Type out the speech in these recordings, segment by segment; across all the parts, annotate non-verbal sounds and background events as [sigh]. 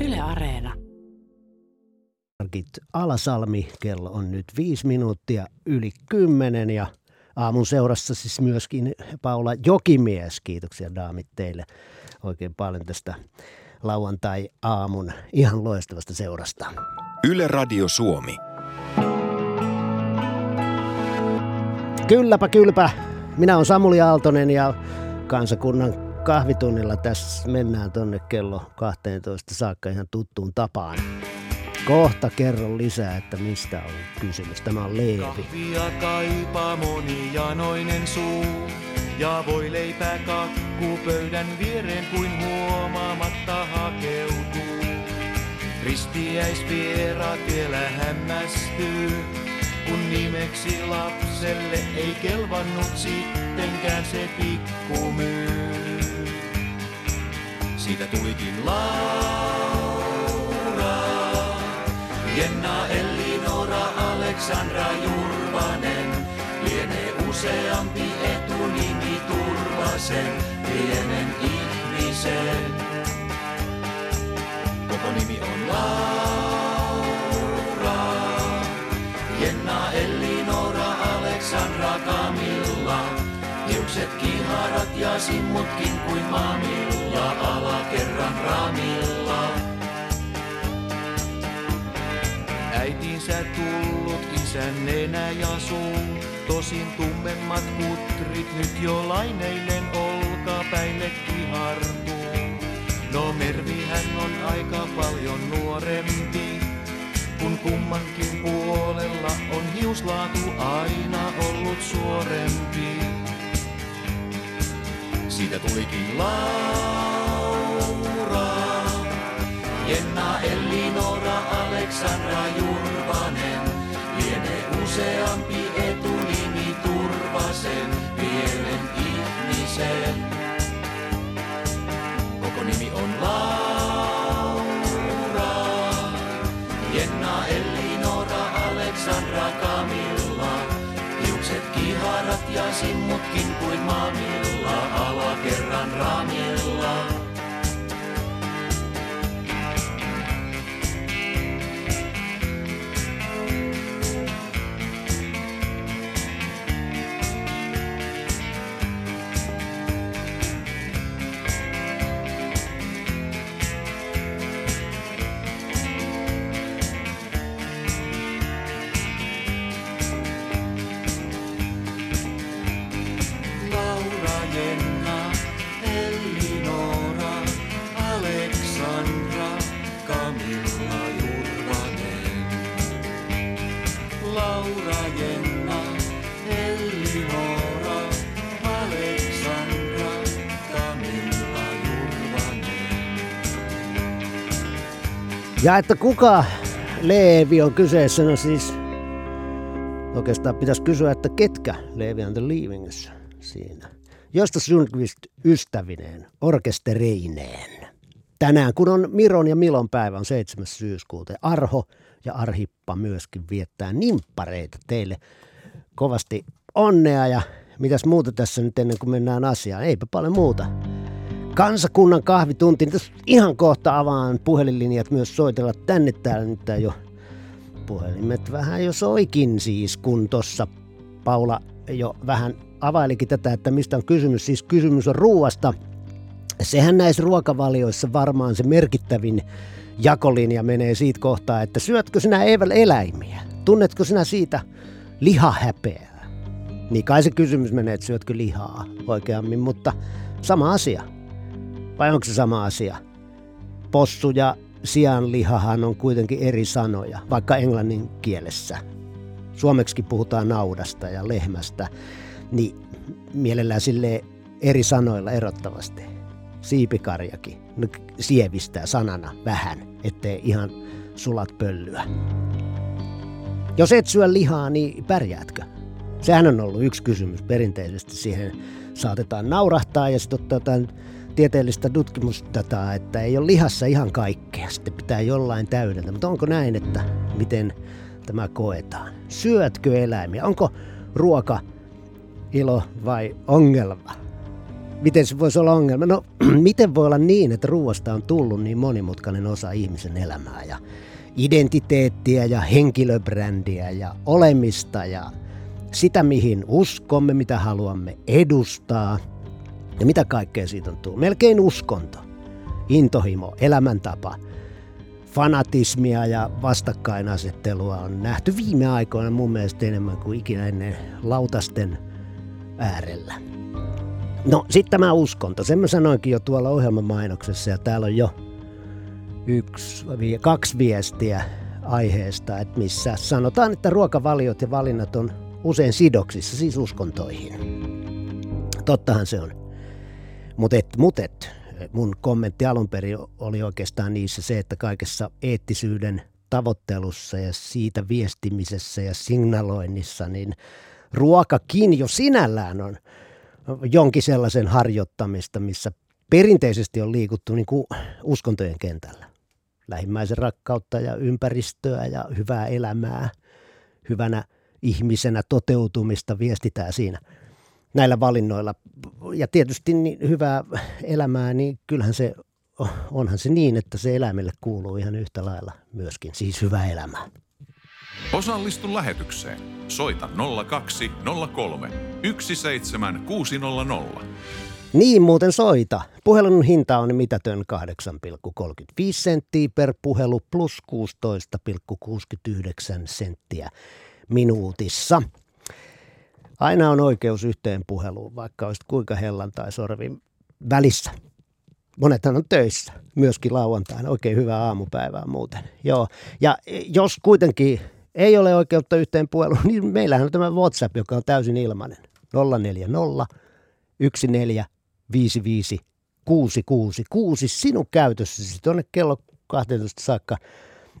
Yle Areena. Alasalmi, kello on nyt viisi minuuttia yli kymmenen ja aamun seurassa siis myöskin Paula Jokimies. Kiitoksia daamit teille oikein paljon tästä lauantai-aamun ihan loistavasta seurasta. Yle Radio Suomi. Kylläpä, kylläpä. Minä olen Samuli Aaltonen ja kansakunnan kahvitunnilla tässä mennään tonne kello 12 saakka ihan tuttuun tapaan. Kohta kerron lisää, että mistä on kysymys. Tämä on Leevi. Kahvia kaipaa monijanoinen suu. Ja voi leipää kakku pöydän viereen kuin huomaamatta hakeutuu. Ristiäisvieraat vielä hämmästyy, kun nimeksi lapselle ei kelvannut sittenkään se pikkumyy. Siitä tulikin Laura, Jenna, Elinora, Aleksandra Jurvanen. Lienee useampi etunimi turvasen pienen ihmisen. Koko nimi on Laura, kiharat ja simmutkin kuin maamilla alakerran ramilla. Äitinsä tullut isän nenä ja suu. Tosin tummemmat kutrit nyt jo laineillen olkapäille kihartuu. No Mervi hän on aika paljon nuorempi. Kun kummankin puolella on hiuslaatu aina ollut suorempi. Siitä tulikin Laura, Jenna, Elinora, Aleksandra Jurvanen. Lienee useampi etunimi turvasen pienen ihmisen. Koko nimi on Laura, Jenna, Elinora, Aleksandra, Camilla. Hiukset kiharat ja simmutkin kuin maamilla alakerran ramilla. Ja että kuka Leevi on kyseessä, no siis oikeastaan pitäisi kysyä, että ketkä Leevi on the Leavingissa siinä. Josta Sundqvist ystävineen, orkestereineen. Tänään, kun on Miron ja Milon päivä, on 7. syyskuuta. Arho ja Arhippa myöskin viettää nimppareita teille. Kovasti onnea ja mitäs muuta tässä nyt ennen kuin mennään asiaan. Eipä paljon muuta. Kansakunnan kahvitunti. Tässä ihan kohta avaan puhelinlinjat myös soitella tänne täällä nyt tää jo puhelimet vähän jo soikin siis, kun tuossa Paula jo vähän availikin tätä, että mistä on kysymys. Siis kysymys on ruuasta. Sehän näissä ruokavalioissa varmaan se merkittävin jakolinja menee siitä kohtaa, että syötkö sinä eväl eläimiä? Tunnetko sinä siitä lihahäpeää? Niin kai se kysymys menee, että syötkö lihaa oikeammin, mutta sama asia. Vai onko se sama asia? Possu ja sianlihahan on kuitenkin eri sanoja, vaikka englannin kielessä. Suomeksi puhutaan naudasta ja lehmästä, niin mielellään sille eri sanoilla erottavasti. Siipikarjakin no, sievistää sanana vähän, ettei ihan sulat pöllyä. Jos et syö lihaa, niin pärjäätkö? Sehän on ollut yksi kysymys perinteisesti. Siihen saatetaan naurahtaa ja sitten ottaa tieteellistä tutkimusdataa, että ei ole lihassa ihan kaikkea. Sitten pitää jollain täydentää. Mutta onko näin, että miten tämä koetaan? Syötkö eläimiä? Onko ruoka ilo vai ongelma? miten se voisi olla ongelma? No, [clears throat] miten voi olla niin, että ruoasta on tullut niin monimutkainen osa ihmisen elämää ja identiteettiä ja henkilöbrändiä ja olemista ja sitä, mihin uskomme, mitä haluamme edustaa ja mitä kaikkea siitä on tullut. Melkein uskonto, intohimo, elämäntapa, fanatismia ja vastakkainasettelua on nähty viime aikoina mun mielestä enemmän kuin ikinä ennen lautasten äärellä. No sitten tämä uskonto, sen mä sanoinkin jo tuolla ohjelmamainoksessa ja täällä on jo yksi, kaksi viestiä aiheesta, että missä sanotaan, että ruokavaliot ja valinnat on usein sidoksissa, siis uskontoihin. Tottahan se on. Mutta et, mut et, mun kommentti alun perin oli oikeastaan niissä se, että kaikessa eettisyyden tavoittelussa ja siitä viestimisessä ja signaloinnissa, niin ruokakin jo sinällään on jonkin sellaisen harjoittamista, missä perinteisesti on liikuttu niin kuin uskontojen kentällä. Lähimmäisen rakkautta ja ympäristöä ja hyvää elämää, hyvänä ihmisenä toteutumista viestitään siinä näillä valinnoilla. Ja tietysti niin hyvää elämää, niin kyllähän se onhan se niin, että se eläimelle kuuluu ihan yhtä lailla myöskin, siis hyvää elämää. Osallistu lähetykseen. Soita 0203 17600. Niin muuten soita. Puhelun hinta on mitätön 8,35 senttiä per puhelu plus 16,69 senttiä minuutissa. Aina on oikeus yhteen puheluun, vaikka olisit kuinka hellan tai sorvin välissä. Monethan on töissä, myöskin lauantaina. Oikein hyvää aamupäivää muuten. Joo. Ja jos kuitenkin ei ole oikeutta yhteen puheluun, niin meillähän on tämä WhatsApp, joka on täysin ilmainen. 040 14 55 666 sinun käytössäsi tuonne kello 12 saakka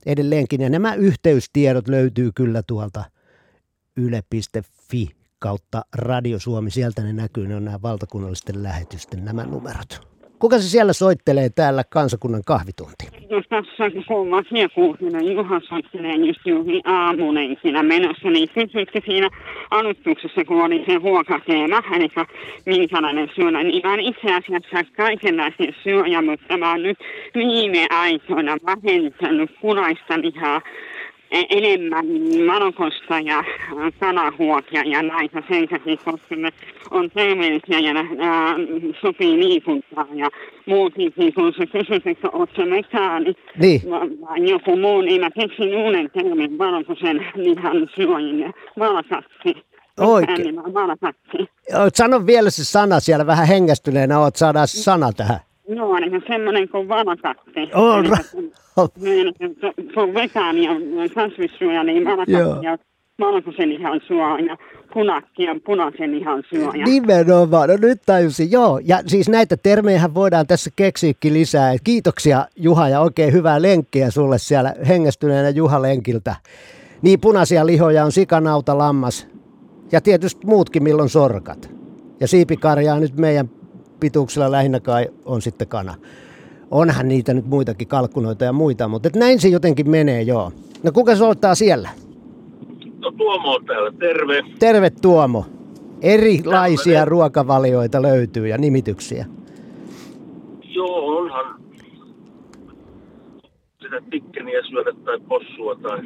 edelleenkin. Ja nämä yhteystiedot löytyy kyllä tuolta yle.fi kautta Radio Suomi. Sieltä ne näkyy, ne on nämä valtakunnallisten lähetysten nämä numerot. Kuka se siellä soittelee täällä kansakunnan kahvitunti? Jos tässä kuuluu kiekuuhinen Juha soittelee just juuri aamulenkinä menossa, niin kysyykö siinä alustuksessa, kun oli se ruokateema, eli minkälainen syödä, niin mä itse asiassa kaikenlaisia syöjä, mutta mä oon nyt viime aikoina vähentänyt punaista lihaa enemmän Marokosta ja kanahuokia ja näitä sen takia, koska ne on terveellisiä ja äh, sopii liikuntaa ja muutenkin, kun se kysyt, että oot se mekaani Niin. vai joku muu, niin mä keksin uuden termin Marokosen lihan syöjille, malakatti. Oikein. Sano vielä se sana siellä vähän hengästyneenä, oot saada se sana tähän. Joo, eli semmoinen kuin valakatti. Eli right. niin, se- Se on vegaani ja kasvissyöjä, niin valakatti ja valkoisen lihan syöjä ja punakki ja punaisen lihan syöjä. Nimenomaan, no nyt tajusin, joo. Ja siis näitä termejä voidaan tässä keksiäkin lisää. Et Kiitoksia Juha ja oikein hyvää lenkkiä sulle siellä hengästyneenä Juha lenkiltä. Niin punaisia lihoja on sikanauta, lammas ja tietysti muutkin milloin sorkat. Ja siipikarjaa nyt meidän pituuksella lähinnä kai on sitten kana. Onhan niitä nyt muitakin kalkkunoita ja muita, mutta et näin se jotenkin menee, joo. No kuka soittaa siellä? No Tuomo on täällä, terve. Terve Tuomo. Erilaisia ruokavalioita löytyy ja nimityksiä. Joo, onhan sitä tikkeniä syödä tai possua tai...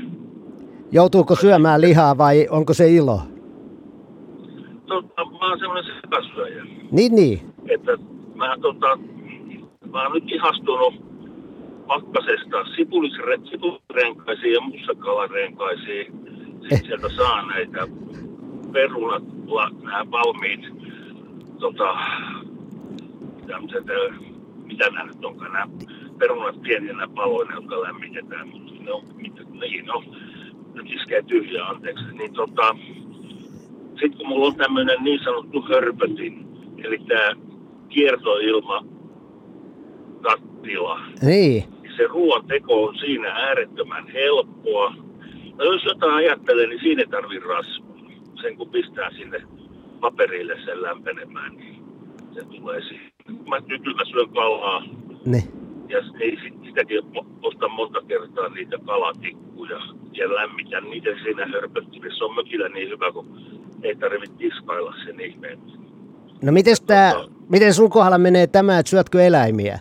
Joutuuko syömään lihaa vai onko se ilo? Tota, mä oon semmoinen sekasyöjä, Niin, niin. että mä, tota, mä oon nyt ihastunut pakkasesta sipulisre, sipulirenkaisiin ja mussakalarenkaisiin. Eh. Sitten sieltä saa näitä perunat, la- nämä valmiit, tota, tämmöiset, ö, mitä nämä nyt onkaan, nämä perunat pieninä paloina, jotka lämmitetään, mutta ne on, mitä, niin on, nyt iskee tyhjää, anteeksi, niin tota, sitten kun mulla on tämmöinen niin sanottu hörpötin, eli tämä kiertoilma kattila, Niin. niin se ruoan teko on siinä äärettömän helppoa. No jos jotain ajattelee, niin siinä ei tarvitse rasvaa. Sen kun pistää sinne paperille sen lämpenemään, niin se tulee siihen. Mä nyt mä syön kalaa Ne. Ja ei sit- sitäkin ostan monta kertaa niitä kalatikkuja ja lämmitän niitä siinä hörpöttimessä. Se on mökillä niin hyvä, kun ei tarvitse tiskailla sen ihmeen. No miten tää, miten sun kohdalla menee tämä, että syötkö eläimiä?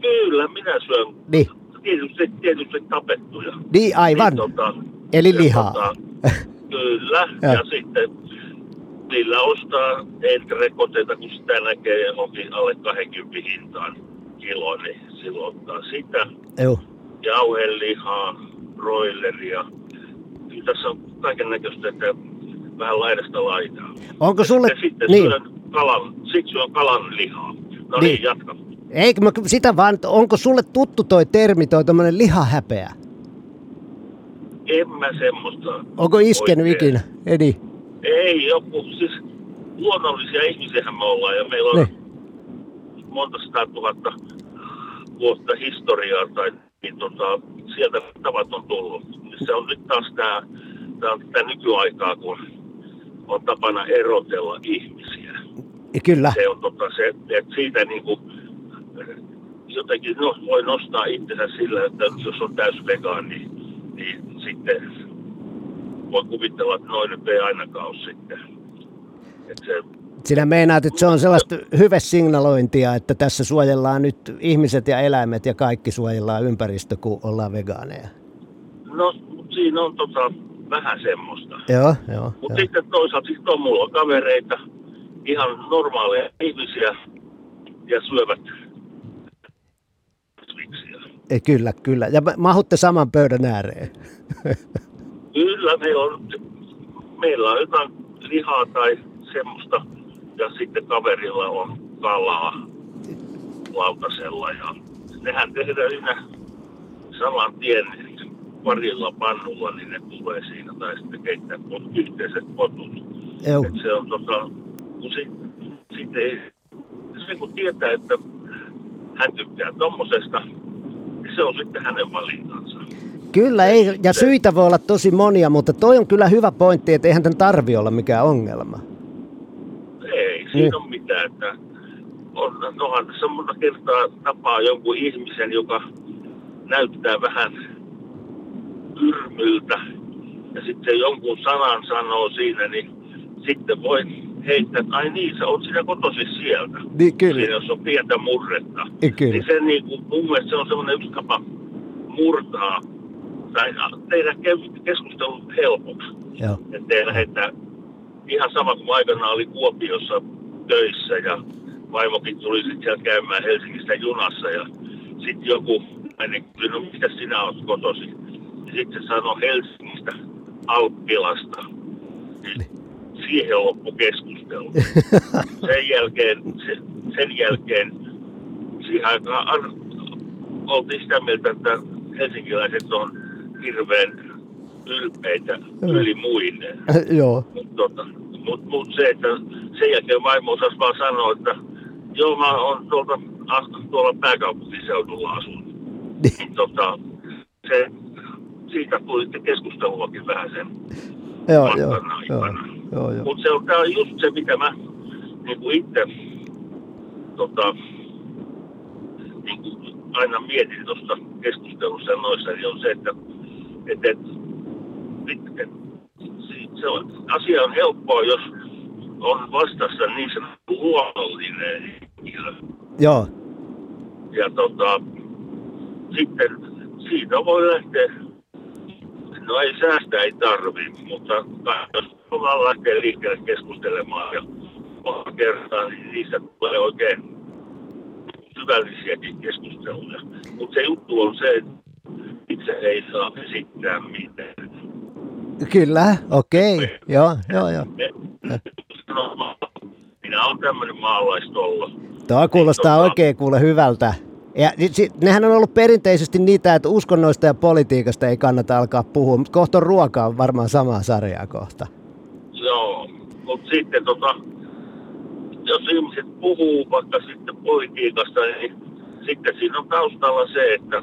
Kyllä, minä syön Niin, tietysti, tietysti tapettuja. niin aivan. Niin, tota, Eli ja lihaa. Tota, [laughs] kyllä, Ja. ja. sitten niillä ostaa entrekoteita, kun sitä näkee johonkin alle 20 hintaan kilo, niin silloin ottaa sitä. Joo. Jauhelihaa, broileria. Kyllä tässä on kaiken näköistä, että vähän laidasta laitaa. Onko sulle, Ja sitten niin, kalan, sit syön kalan lihaa. No Niin. niin, jatka. eikö mä sitä vaan, onko sulle tuttu toi termi, toi tommonen lihahäpeä? En mä semmoista. Onko iskenyt oikein. ikinä? Edi. Ei, joku, siis luonnollisia ihmisiä me ollaan ja meillä on Niin. Monta sataa tuhatta vuotta historiaa tai niin tota, sieltä tavat on tullut. Se on nyt taas tämä, tämä nykyaikaa, kun on tapana erotella ihmisiä. Kyllä. Se on tota se, että siitä niinku jotenkin no, voi nostaa itsensä sillä, että jos on täys vegaani, niin sitten voi kuvitella, että noin nyt ei ainakaan ole sitten. Että se, Sinä meinaat, että se on sellaista hyvesignalointia, että tässä suojellaan nyt ihmiset ja eläimet ja kaikki suojellaan ympäristö, kun ollaan vegaaneja. no, siinä on tota, vähän semmoista. Joo, joo. Mutta sitten toisaalta sit on mulla kavereita, ihan normaaleja ihmisiä ja syövät kasviksia. Eh, Kyllä, kyllä. Ja ma- mahutte saman pöydän ääreen. Kyllä, meillä on, meillä on jotain lihaa tai semmoista, ja sitten kaverilla on kalaa lautasella, ja nehän tehdään siinä saman tien parilla pannulla, niin ne tulee siinä, tai sitten keittää pot- yhteiset potut. Et se on tota, kun sit, sit ei, se kun tietää, että hän tykkää tommosesta, niin se on sitten hänen valintansa. Kyllä, ei, ja syitä voi olla tosi monia, mutta toi on kyllä hyvä pointti, että eihän tämän tarvi olla mikään ongelma. Ei, siinä Niin. on mitään, että on, onhan tässä monta kertaa tapaa jonkun ihmisen, joka näyttää vähän yrmyltä, ja sitten jonkun sanan sanoo siinä, niin sitten voi heittää, että ai niin, sä oot sinä kotoisin sieltä. Niin, kyllä. Siinä, jos on pientä murretta. Niin, kyllä. Niin se niin kuin, mun mielestä se on semmoinen yksi tapa murtaa tai tehdä ke- keskustelun helpoksi Joo. että ei lähdetä ihan sama kuin aikanaan oli Kuopiossa töissä ja vaimokin tuli sitten siellä käymään Helsingistä junassa ja sitten joku meni kysyi, no mistä sinä olet kotosi? Ja sitten se sanoi Helsingistä, Alppilasta. Niin siihen loppu keskustelu. [laughs] Sen jälkeen, se, sen jälkeen siihen aikaan ar- oltiin sitä mieltä, että helsinkiläiset on hirveän ylpeitä yli muiden. [laughs] Joo. Mutta tota, mut, mut se, että sen jälkeen vaimo osasi vaan sanoa, että joo, mä oon tuolta, tuolla pääkaupunkiseudulla asun. Niin tota, se, siitä tuli sitten keskusteluakin vähän sen Joo, joo, joo, joo, joo. Mutta se on, tää on just se, mitä mä niin kuin itse tota, niin kuin aina mietin tuosta keskustelussa noissa, niin on se, että et, et, et, et, si- se on, asia on helppoa, jos on vastassa niin sanottu luonnollinen henkilö. Joo, Ja tota, sitten siitä voi lähteä, no ei säästä ei tarvi, mutta jos ollaan lähteä liikkeelle keskustelemaan ja monta kertaa, niin niistä tulee oikein syvällisiäkin keskusteluja. Mutta se juttu on se, että itse ei saa esittää mitään. Kyllä, okei. Joo, joo, joo. Sanomaan, minä olen tämmöinen maalaistollo. Tuo kuulostaa Tota- oikein kuule hyvältä. Ja nehän on ollut perinteisesti niitä, että uskonnoista ja politiikasta ei kannata alkaa puhua, mutta kohta on ruoka on varmaan samaa sarjaa kohta. Joo, mutta sitten tota, jos ihmiset puhuu vaikka sitten politiikasta, niin sitten siinä on taustalla se, että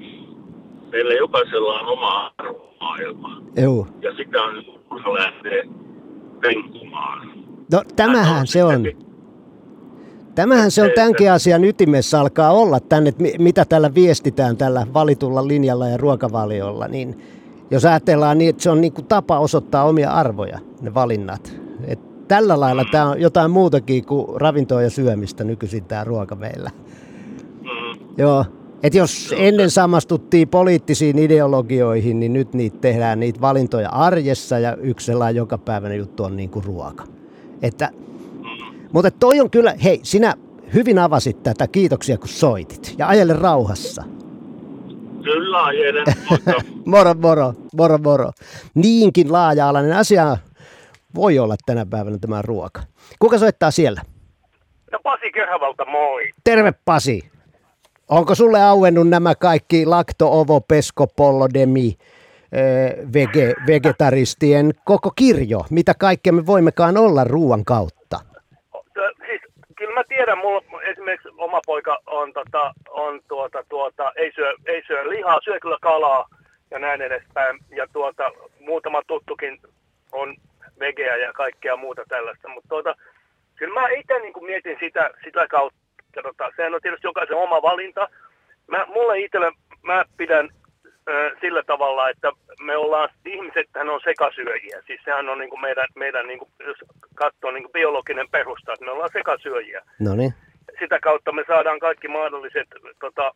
meillä jokaisella on oma arvomaailma. Joo. Ja sitä on turha lähteä penkumaan. No tämähän se on. sitten- Tämähän se on tämänkin asian ytimessä alkaa olla tänne, että mi- mitä tällä viestitään tällä valitulla linjalla ja ruokavaliolla, niin jos ajatellaan niin, että se on niin kuin tapa osoittaa omia arvoja, ne valinnat. Että tällä lailla tämä on jotain muutakin kuin ravintoa ja syömistä nykyisin tämä ruoka meillä. Mm. Joo. Et jos ennen samastuttiin poliittisiin ideologioihin, niin nyt niitä tehdään niitä valintoja arjessa ja yksi sellainen jokapäiväinen juttu on niin kuin ruoka. Että, mutta toi on kyllä, hei, sinä hyvin avasit tätä, kiitoksia kun soitit. Ja ajele rauhassa. Kyllä ajelen, [laughs] Moro, moro, moro, moro. Niinkin laaja-alainen asia voi olla tänä päivänä tämä ruoka. Kuka soittaa siellä? no Pasi Kehävalta moi. Terve Pasi. Onko sulle auennut nämä kaikki lakto, ovo, pesko, pollo, demi, vege, vegetaristien koko kirjo? Mitä kaikkea me voimmekaan olla ruoan kautta? Siis, kyllä mä tiedän, mulla esimerkiksi oma poika on, tota, on tuota, tuota, ei, syö, ei syö lihaa, syö kyllä kalaa ja näin edespäin. Ja tuota, muutama tuttukin on vegeä ja kaikkea muuta tällaista. Mutta tuota, kyllä mä itse niin mietin sitä, sitä kautta. Tota, sehän on tietysti jokaisen oma valinta. Mä, mulle itselle, mä pidän ö, sillä tavalla, että me ollaan, ihmiset on sekasyöjiä. Siis sehän on niin kuin meidän, meidän niin kuin, jos katsoo niin kuin biologinen perusta, että me ollaan sekasyöjiä. No niin. Sitä kautta me saadaan kaikki mahdolliset tota,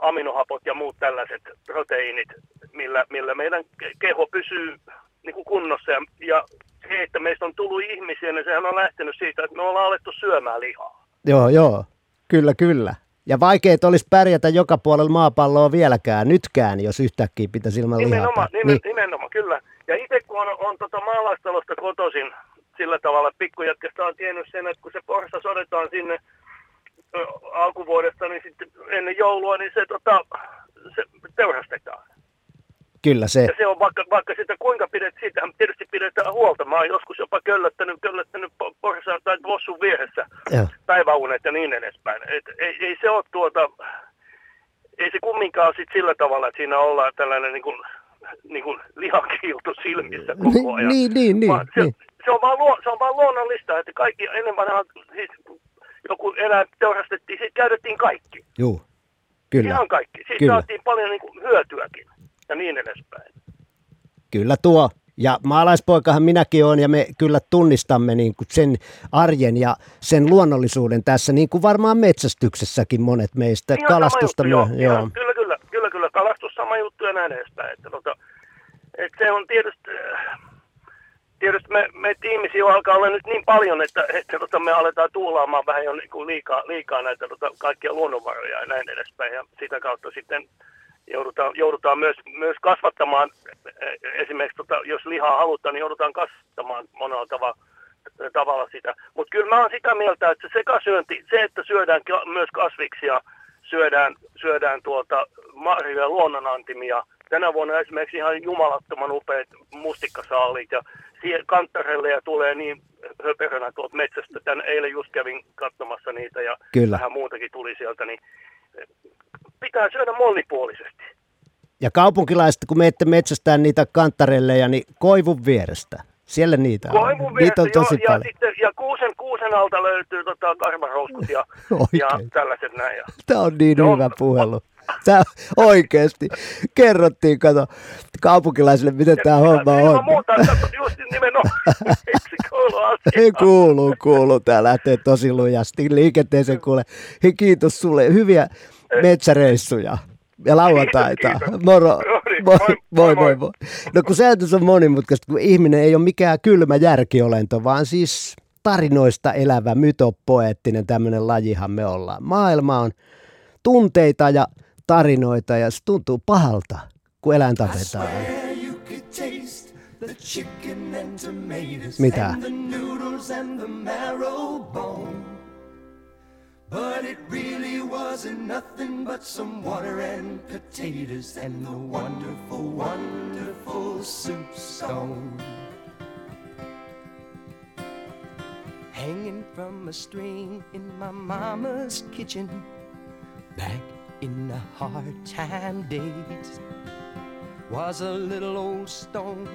aminohapot ja muut tällaiset proteiinit, millä, millä meidän ke- keho pysyy niin kuin kunnossa. Ja, ja se, että meistä on tullut ihmisiä, niin sehän on lähtenyt siitä, että me ollaan alettu syömään lihaa. Joo, joo. Kyllä, kyllä. Ja vaikeet olisi pärjätä joka puolella maapalloa vieläkään, nytkään, jos yhtäkkiä pitäisi ilman. Nimenomaan, nimen, nimenomaan, kyllä. Ja itse kun on, on tota maalaistalosta kotoisin sillä tavalla, että pikkujätkästä on tiennyt sen, että kun se porsas otetaan sinne ö, alkuvuodesta, niin sitten ennen joulua, niin se, tota, se teurastetaan. Kyllä se. Ja se on vaikka, vaikka sitä kuinka pidet, siitähän tietysti pidetään huolta. Mä oon joskus jopa köllöttänyt, köllöttänyt po- porsaan tai vossun vieressä Joo. päiväunet ja niin edespäin. Et ei, ei se ole tuota, ei se kumminkaan sit sillä tavalla, että siinä ollaan tällainen niin kuin, niin kuin lihakiilto silmissä koko ajan. Niin, niin, niin, Vaan se, niin. se, on vaan luo, se on vaan luonnollista, että kaikki ennen vanhaa, siis joku eläin teurastettiin, siitä käytettiin kaikki. Juu. Kyllä. Ihan kaikki. Siitä Kyllä. saatiin paljon niin kuin hyötyäkin ja niin edespäin. Kyllä tuo. Ja maalaispoikahan minäkin olen ja me kyllä tunnistamme niin kuin sen arjen ja sen luonnollisuuden tässä, niin kuin varmaan metsästyksessäkin monet meistä. Ihan Kalastusta sama juttu, myö- joo. joo. Kyllä, kyllä, kyllä, kyllä. Kalastus sama juttu ja näin edespäin. Että, tota, et se on tietysti, tietysti me, meitä ihmisiä alkaa olla nyt niin paljon, että, että tota, me aletaan tuulaamaan vähän jo niin kuin liikaa, liikaa näitä tota, kaikkia luonnonvaroja ja näin edespäin. Ja sitä kautta sitten joudutaan, joudutaan myös, myös kasvattamaan, eh, esimerkiksi tota, jos lihaa halutaan, niin joudutaan kasvattamaan monella tavalla tavalla sitä. Mutta kyllä mä oon sitä mieltä, että se sekasyönti, se, että syödään myös kasviksia, syödään, syödään tuota marjoja luonnonantimia. Tänä vuonna esimerkiksi ihan jumalattoman upeat mustikkasaalit ja siihen kanttareille ja tulee niin höperönä tuolta metsästä. Tän eilen just kävin katsomassa niitä ja Kyllä. vähän muutakin tuli sieltä, niin pitää syödä monipuolisesti. Ja kaupunkilaiset, kun menette metsästään niitä kantarelleja, niin koivun vierestä. Siellä niitä on. Koivun niitä on tosi joo, ja, paljon. sitten, ja kuusen, kuusen alta löytyy tota, karvarouskut ja, [laughs] ja tällaiset näin. Ja. Tämä on niin Joo. hyvä puhelu. Tämä oikeasti. Kerrottiin, kato, kaupunkilaisille, miten tämä homma Ilman on. muuta, kato, just nimenomaan. [laughs] Ei kuuluu, kuuluu. Tämä lähtee tosi lujasti liikenteeseen kuule. Hei, kiitos sulle. Hyviä metsäreissuja ja lauantaita. Kiitos. Moro. No niin, Moi, moi, moi. No kun säätys on monimutkaista, kun ihminen ei ole mikään kylmä järkiolento, vaan siis tarinoista elävä, mytopoeettinen tämmöinen lajihan me ollaan. Maailma on tunteita ja tarinoita ja se tuntuu pahalta, kun eläin tapetaan. Mitä? But it really wasn't nothing but some water and potatoes and the wonderful, wonderful soup stone. Hanging from a string in my mama's kitchen back in the hard time days was a little old stone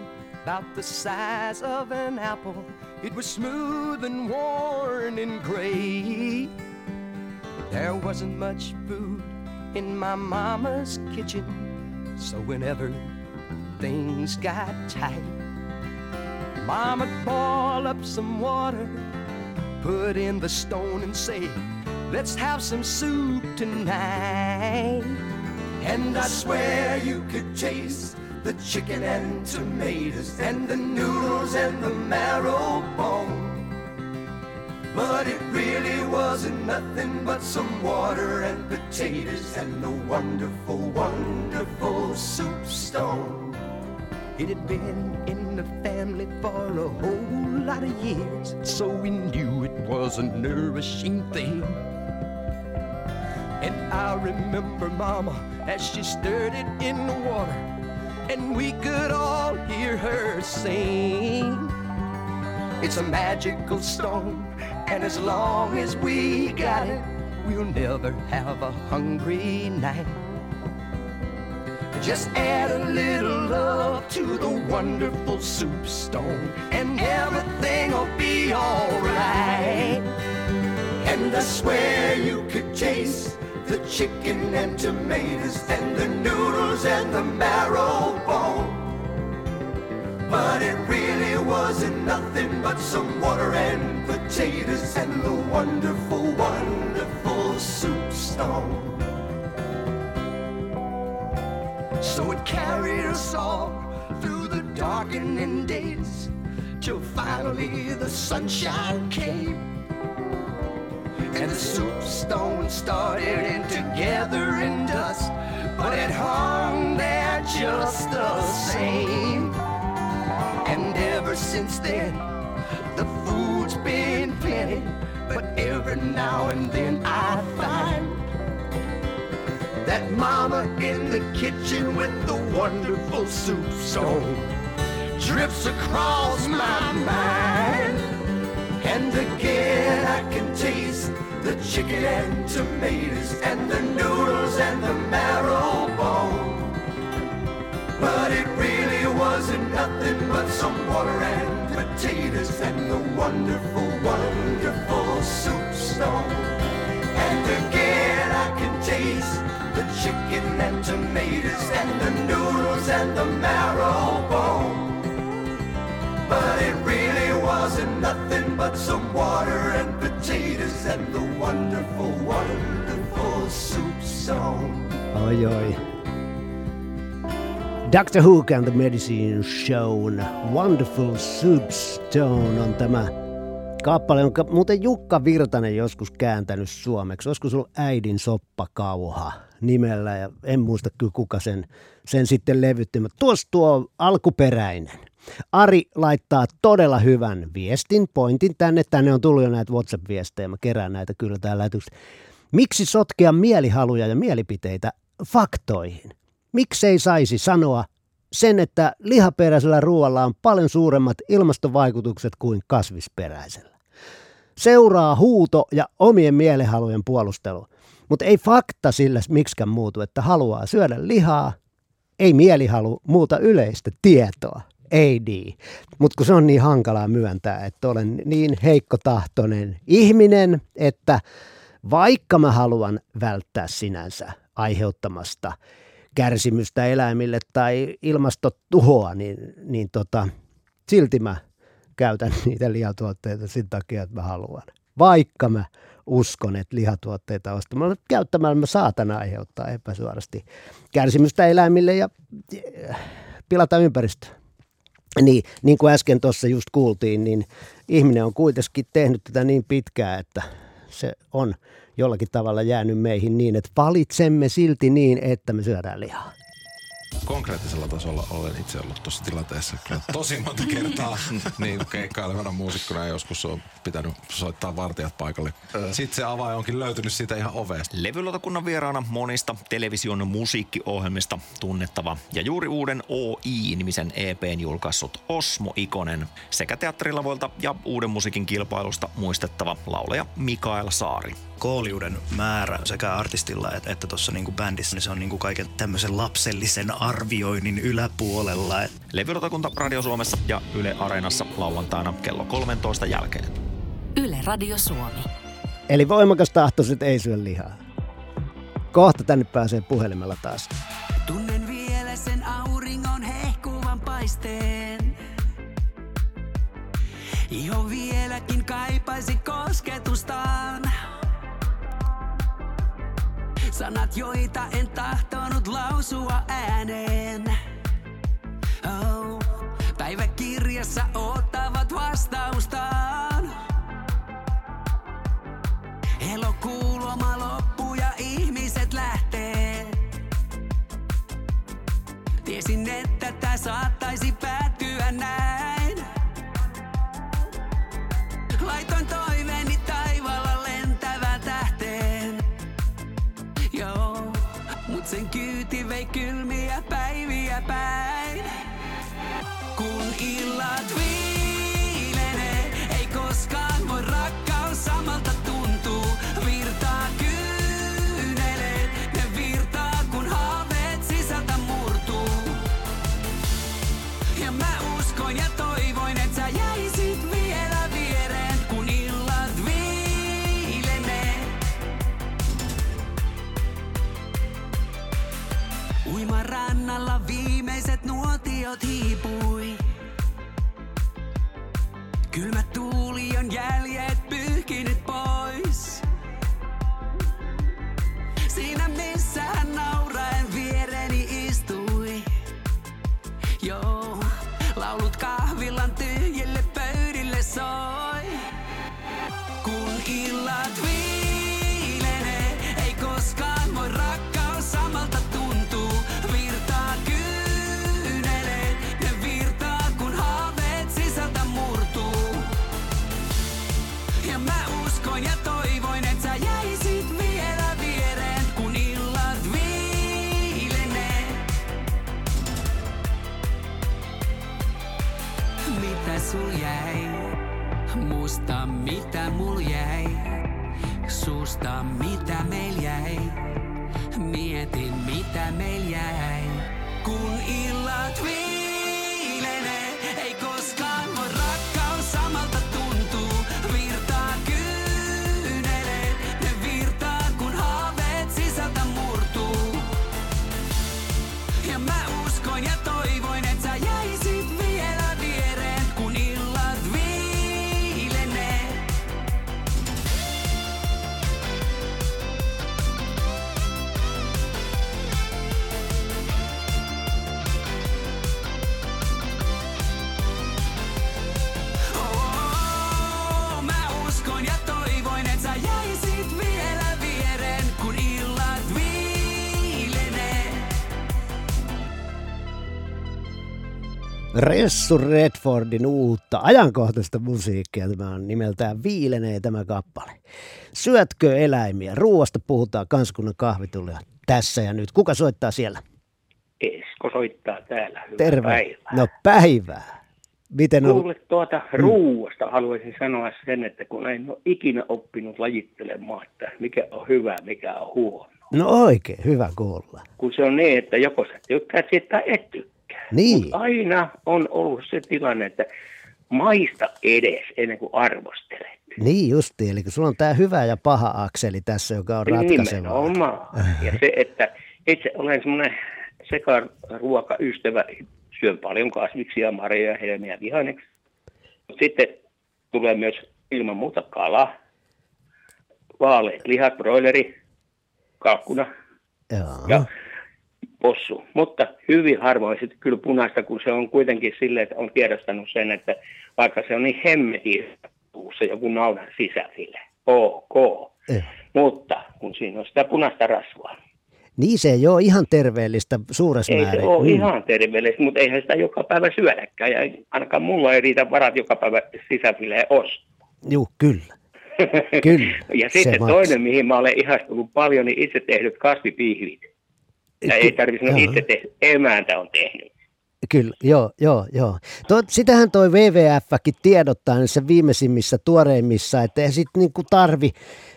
about the size of an apple. It was smooth and worn and gray. There wasn't much food in my mama's kitchen, so whenever things got tight, Mama'd boil up some water, put in the stone and say, Let's have some soup tonight. And I swear you could taste the chicken and tomatoes and the noodles and the marrow bone. But it really wasn't nothing but some water and potatoes and a wonderful, wonderful soup stone. It had been in the family for a whole lot of years, so we knew it was a nourishing thing. And I remember Mama as she stirred it in the water, and we could all hear her sing. It's a magical stone, and as long as we got it, we'll never have a hungry night. Just add a little love to the wonderful soup stone, and everything'll be alright. And I swear you could taste the chicken and tomatoes, and the noodles and the marrow bone. But it really wasn't nothing but some water and potatoes and the wonderful, wonderful soup stone. So it carried us all through the darkening days till finally the sunshine came. And the soup stone started into gathering dust, but it hung there just the same. Since then, the food's been plenty, but every now and then I find that mama in the kitchen with the wonderful soup stone drips across my mind. And again I can taste the chicken and tomatoes and the noodles and the marrow bone. Wasn't nothing but some water and potatoes and the wonderful, wonderful soup stone. And again I can taste the chicken and tomatoes and the noodles and the marrow bone. But it really wasn't nothing but some water and potatoes and the wonderful, wonderful soup stone. Oi oi. Dr. Hook and the Medicine Show, Wonderful Soup Stone on tämä kappale, jonka muuten Jukka Virtanen joskus kääntänyt suomeksi. Olisiko sulla äidin soppakauha nimellä ja en muista kyllä kuka sen, sen sitten levytti, mutta tuossa tuo alkuperäinen. Ari laittaa todella hyvän viestin, pointin tänne. Tänne on tullut jo näitä WhatsApp-viestejä, mä kerään näitä kyllä täällä. Miksi sotkea mielihaluja ja mielipiteitä faktoihin? Miksei saisi sanoa sen, että lihaperäisellä ruoalla on paljon suuremmat ilmastovaikutukset kuin kasvisperäisellä. Seuraa huuto ja omien mielihalujen puolustelu, mutta ei fakta sillä miksikään muutu, että haluaa syödä lihaa, ei mielihalu muuta yleistä tietoa. Ei niin. Mutta kun se on niin hankalaa myöntää, että olen niin heikkotahtoinen ihminen, että vaikka mä haluan välttää sinänsä aiheuttamasta kärsimystä eläimille tai ilmastotuhoa, niin, niin tota, silti mä käytän [laughs] niitä lihatuotteita sen takia, että mä haluan. Vaikka mä uskon, että lihatuotteita ostamalla käyttämällä mä saatan aiheuttaa epäsuorasti kärsimystä eläimille ja pilata ympäristöä. Niin, niin kuin äsken tuossa just kuultiin, niin ihminen on kuitenkin tehnyt tätä niin pitkään, että se on jollakin tavalla jäänyt meihin niin, että valitsemme silti niin, että me syödään lihaa. Konkreettisella tasolla olen itse ollut tuossa tilanteessa kyllä tosi monta kertaa [laughs] niin keikkailevana muusikkona joskus on pitänyt soittaa vartijat paikalle. Sitten se avain onkin löytynyt siitä ihan ovesta. Levylautakunnan vieraana monista television musiikkiohjelmista tunnettava ja juuri uuden OI-nimisen EPn julkaissut Osmo Ikonen sekä teatterilavoilta ja uuden musiikin kilpailusta muistettava laulaja Mikael Saari kooliuden määrä sekä artistilla että, että tuossa niinku bändissä, niin se on niinku kaiken tämmöisen lapsellisen arvioinnin yläpuolella. Levyrotakunta Radio Suomessa ja Yle Areenassa lauantaina kello 13 jälkeen. Yle Radio Suomi. Eli voimakas tahtoiset ei syö lihaa. Kohta tänne pääsee puhelimella taas. Tunnen vielä sen auringon hehkuvan paisteen. Iho vieläkin kaipaisi kosketustaan. Sanat, joita en tahtonut lausua ääneen. Oh, päiväkirjassa ottavat vastaustaan. Elokuun loma loppuu ja ihmiset lähtee. Tiesin, että tää saattaisi päättyä Ressu Redfordin uutta ajankohtaista musiikkia. Tämä on nimeltään Viilenee tämä kappale. Syötkö eläimiä? Ruuasta puhutaan kansakunnan kahvitulia tässä ja nyt. Kuka soittaa siellä? Esko soittaa täällä. Hyvää Terve. päivää. No päivää. Miten on? Kuule tuota ruuasta haluaisin sanoa sen, että kun en ole ikinä oppinut lajittelemaan, että mikä on hyvä, mikä on huono. No oikein, hyvä kuulla. Kun se on niin, että joko sä tykkäät siitä tai et tykkää. Niin. Mut aina on ollut se tilanne, että maista edes ennen kuin arvostelet. Niin justi, eli sulla on tämä hyvä ja paha akseli tässä, joka on ratkaiseva. Nimenomaan. Ja se, että itse olen semmoinen sekaruokaystävä, syön paljon kasviksia, marjoja, hedelmiä, vihanneksia. Mutta sitten tulee myös ilman muuta kala, vaaleat lihat, broileri, kalkkuna Joo. ja possu. Mutta hyvin harvoin sitten kyllä punaista, kun se on kuitenkin silleen, että on tiedostanut sen, että vaikka se on niin hemmetin se joku naudan sisäfile, ok. Joo. Mutta kun siinä on sitä punaista rasvaa, Niin se ei ole ihan terveellistä suuressa ei määrin. se ole Mm. ihan terveellistä, mutta eihän sitä joka päivä syödäkään. Ja ainakaan mulla ei riitä varat joka päivä sisäfileen ostaa. Juu, kyllä. [laughs] Kyllä, Ja sitten maksaa. toinen, mihin mä olen ihastunut paljon, niin itse tehdyt kasvipiihvit. Ja ei tarvitse sanoa Joo. itse tehdä, emäntä on tehnyt. Kyllä, joo, joo, joo. Tuo, sitähän toi WWFkin tiedottaa niissä viimeisimmissä tuoreimmissa, että ei sitten niinku tarvi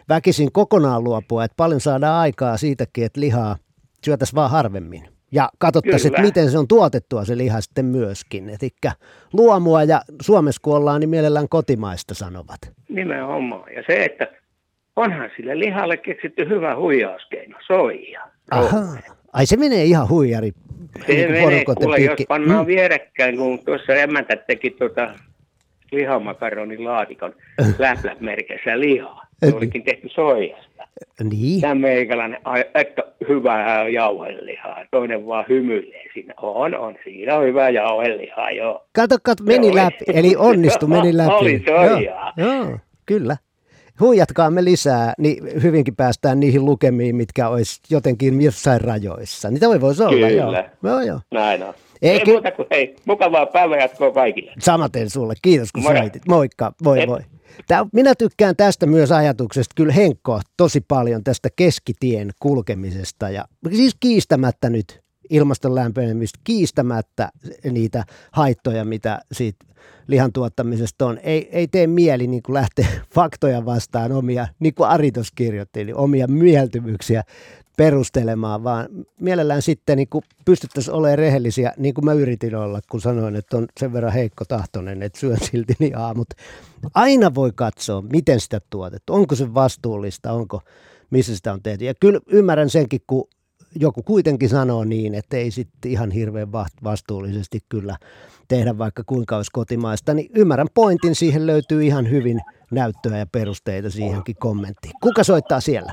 väkisin kokonaan luopua, että paljon saadaan aikaa siitäkin, että lihaa syötäisiin vaan harvemmin. Ja katsottaisiin, että miten se on tuotettua se liha sitten myöskin. Elikkä luomua ja Suomessa kun ollaan, niin mielellään kotimaista sanovat. Nimenomaan. Ja se, että onhan sille lihalle keksitty hyvä huijauskeino, soija. Aha. Ai se menee ihan huijari. Se niin menee, kuule, jos piikki. pannaan Mm. vierekkäin, kun tuossa emäntä teki tuota lihamakaronin laatikon [laughs] läplä merkeissä lihaa. Se olikin tehty soijasta. Niin. Tämä meikäläinen, että hyvää jauhelihaa. Toinen vaan hymyilee siinä. On, on, siinä on hyvää jauhelihaa, joo. Kato, kato, meni Joo. läpi. Eli onnistu, meni [laughs] läpi. Oli soijaa. Joo, joo, kyllä. Huijatkaamme lisää, niin hyvinkin päästään niihin lukemiin, mitkä olisi jotenkin jossain rajoissa. Niitä voi voisi olla. Kyllä. joo, joo. Näin on. Ei, Ei, muuta kuin hei, mukavaa päivänjatkoa kaikille. Samaten sulle. Kiitos kun Moro. soitit. Moikka. Voi voi. Tää, minä tykkään tästä myös ajatuksesta, kyllä Henkko, tosi paljon tästä keskitien kulkemisesta ja siis kiistämättä nyt ilmaston lämpenemistä, kiistämättä niitä haittoja, mitä siitä lihan tuottamisesta on. Ei, ei tee mieli niin kuin lähteä [laughs] faktoja vastaan omia, niin kuin Aritos kirjoitti, niin omia mieltymyksiä perustelemaan, vaan mielellään sitten niin pystyttäisiin olemaan rehellisiä, niin kuin mä yritin olla, kun sanoin, että on sen verran heikko tahtoinen, että syön silti lihaa, mutta aina voi katsoa, miten sitä tuotettu, onko se vastuullista, onko, missä sitä on tehty. Ja kyllä ymmärrän senkin, kun joku kuitenkin sanoo niin, että ei sitten ihan hirveän va- vastuullisesti kyllä tehdä vaikka kuinka olisi kotimaista, niin ymmärrän pointin, siihen löytyy ihan hyvin näyttöä ja perusteita siihenkin kommenttiin. Kuka soittaa siellä?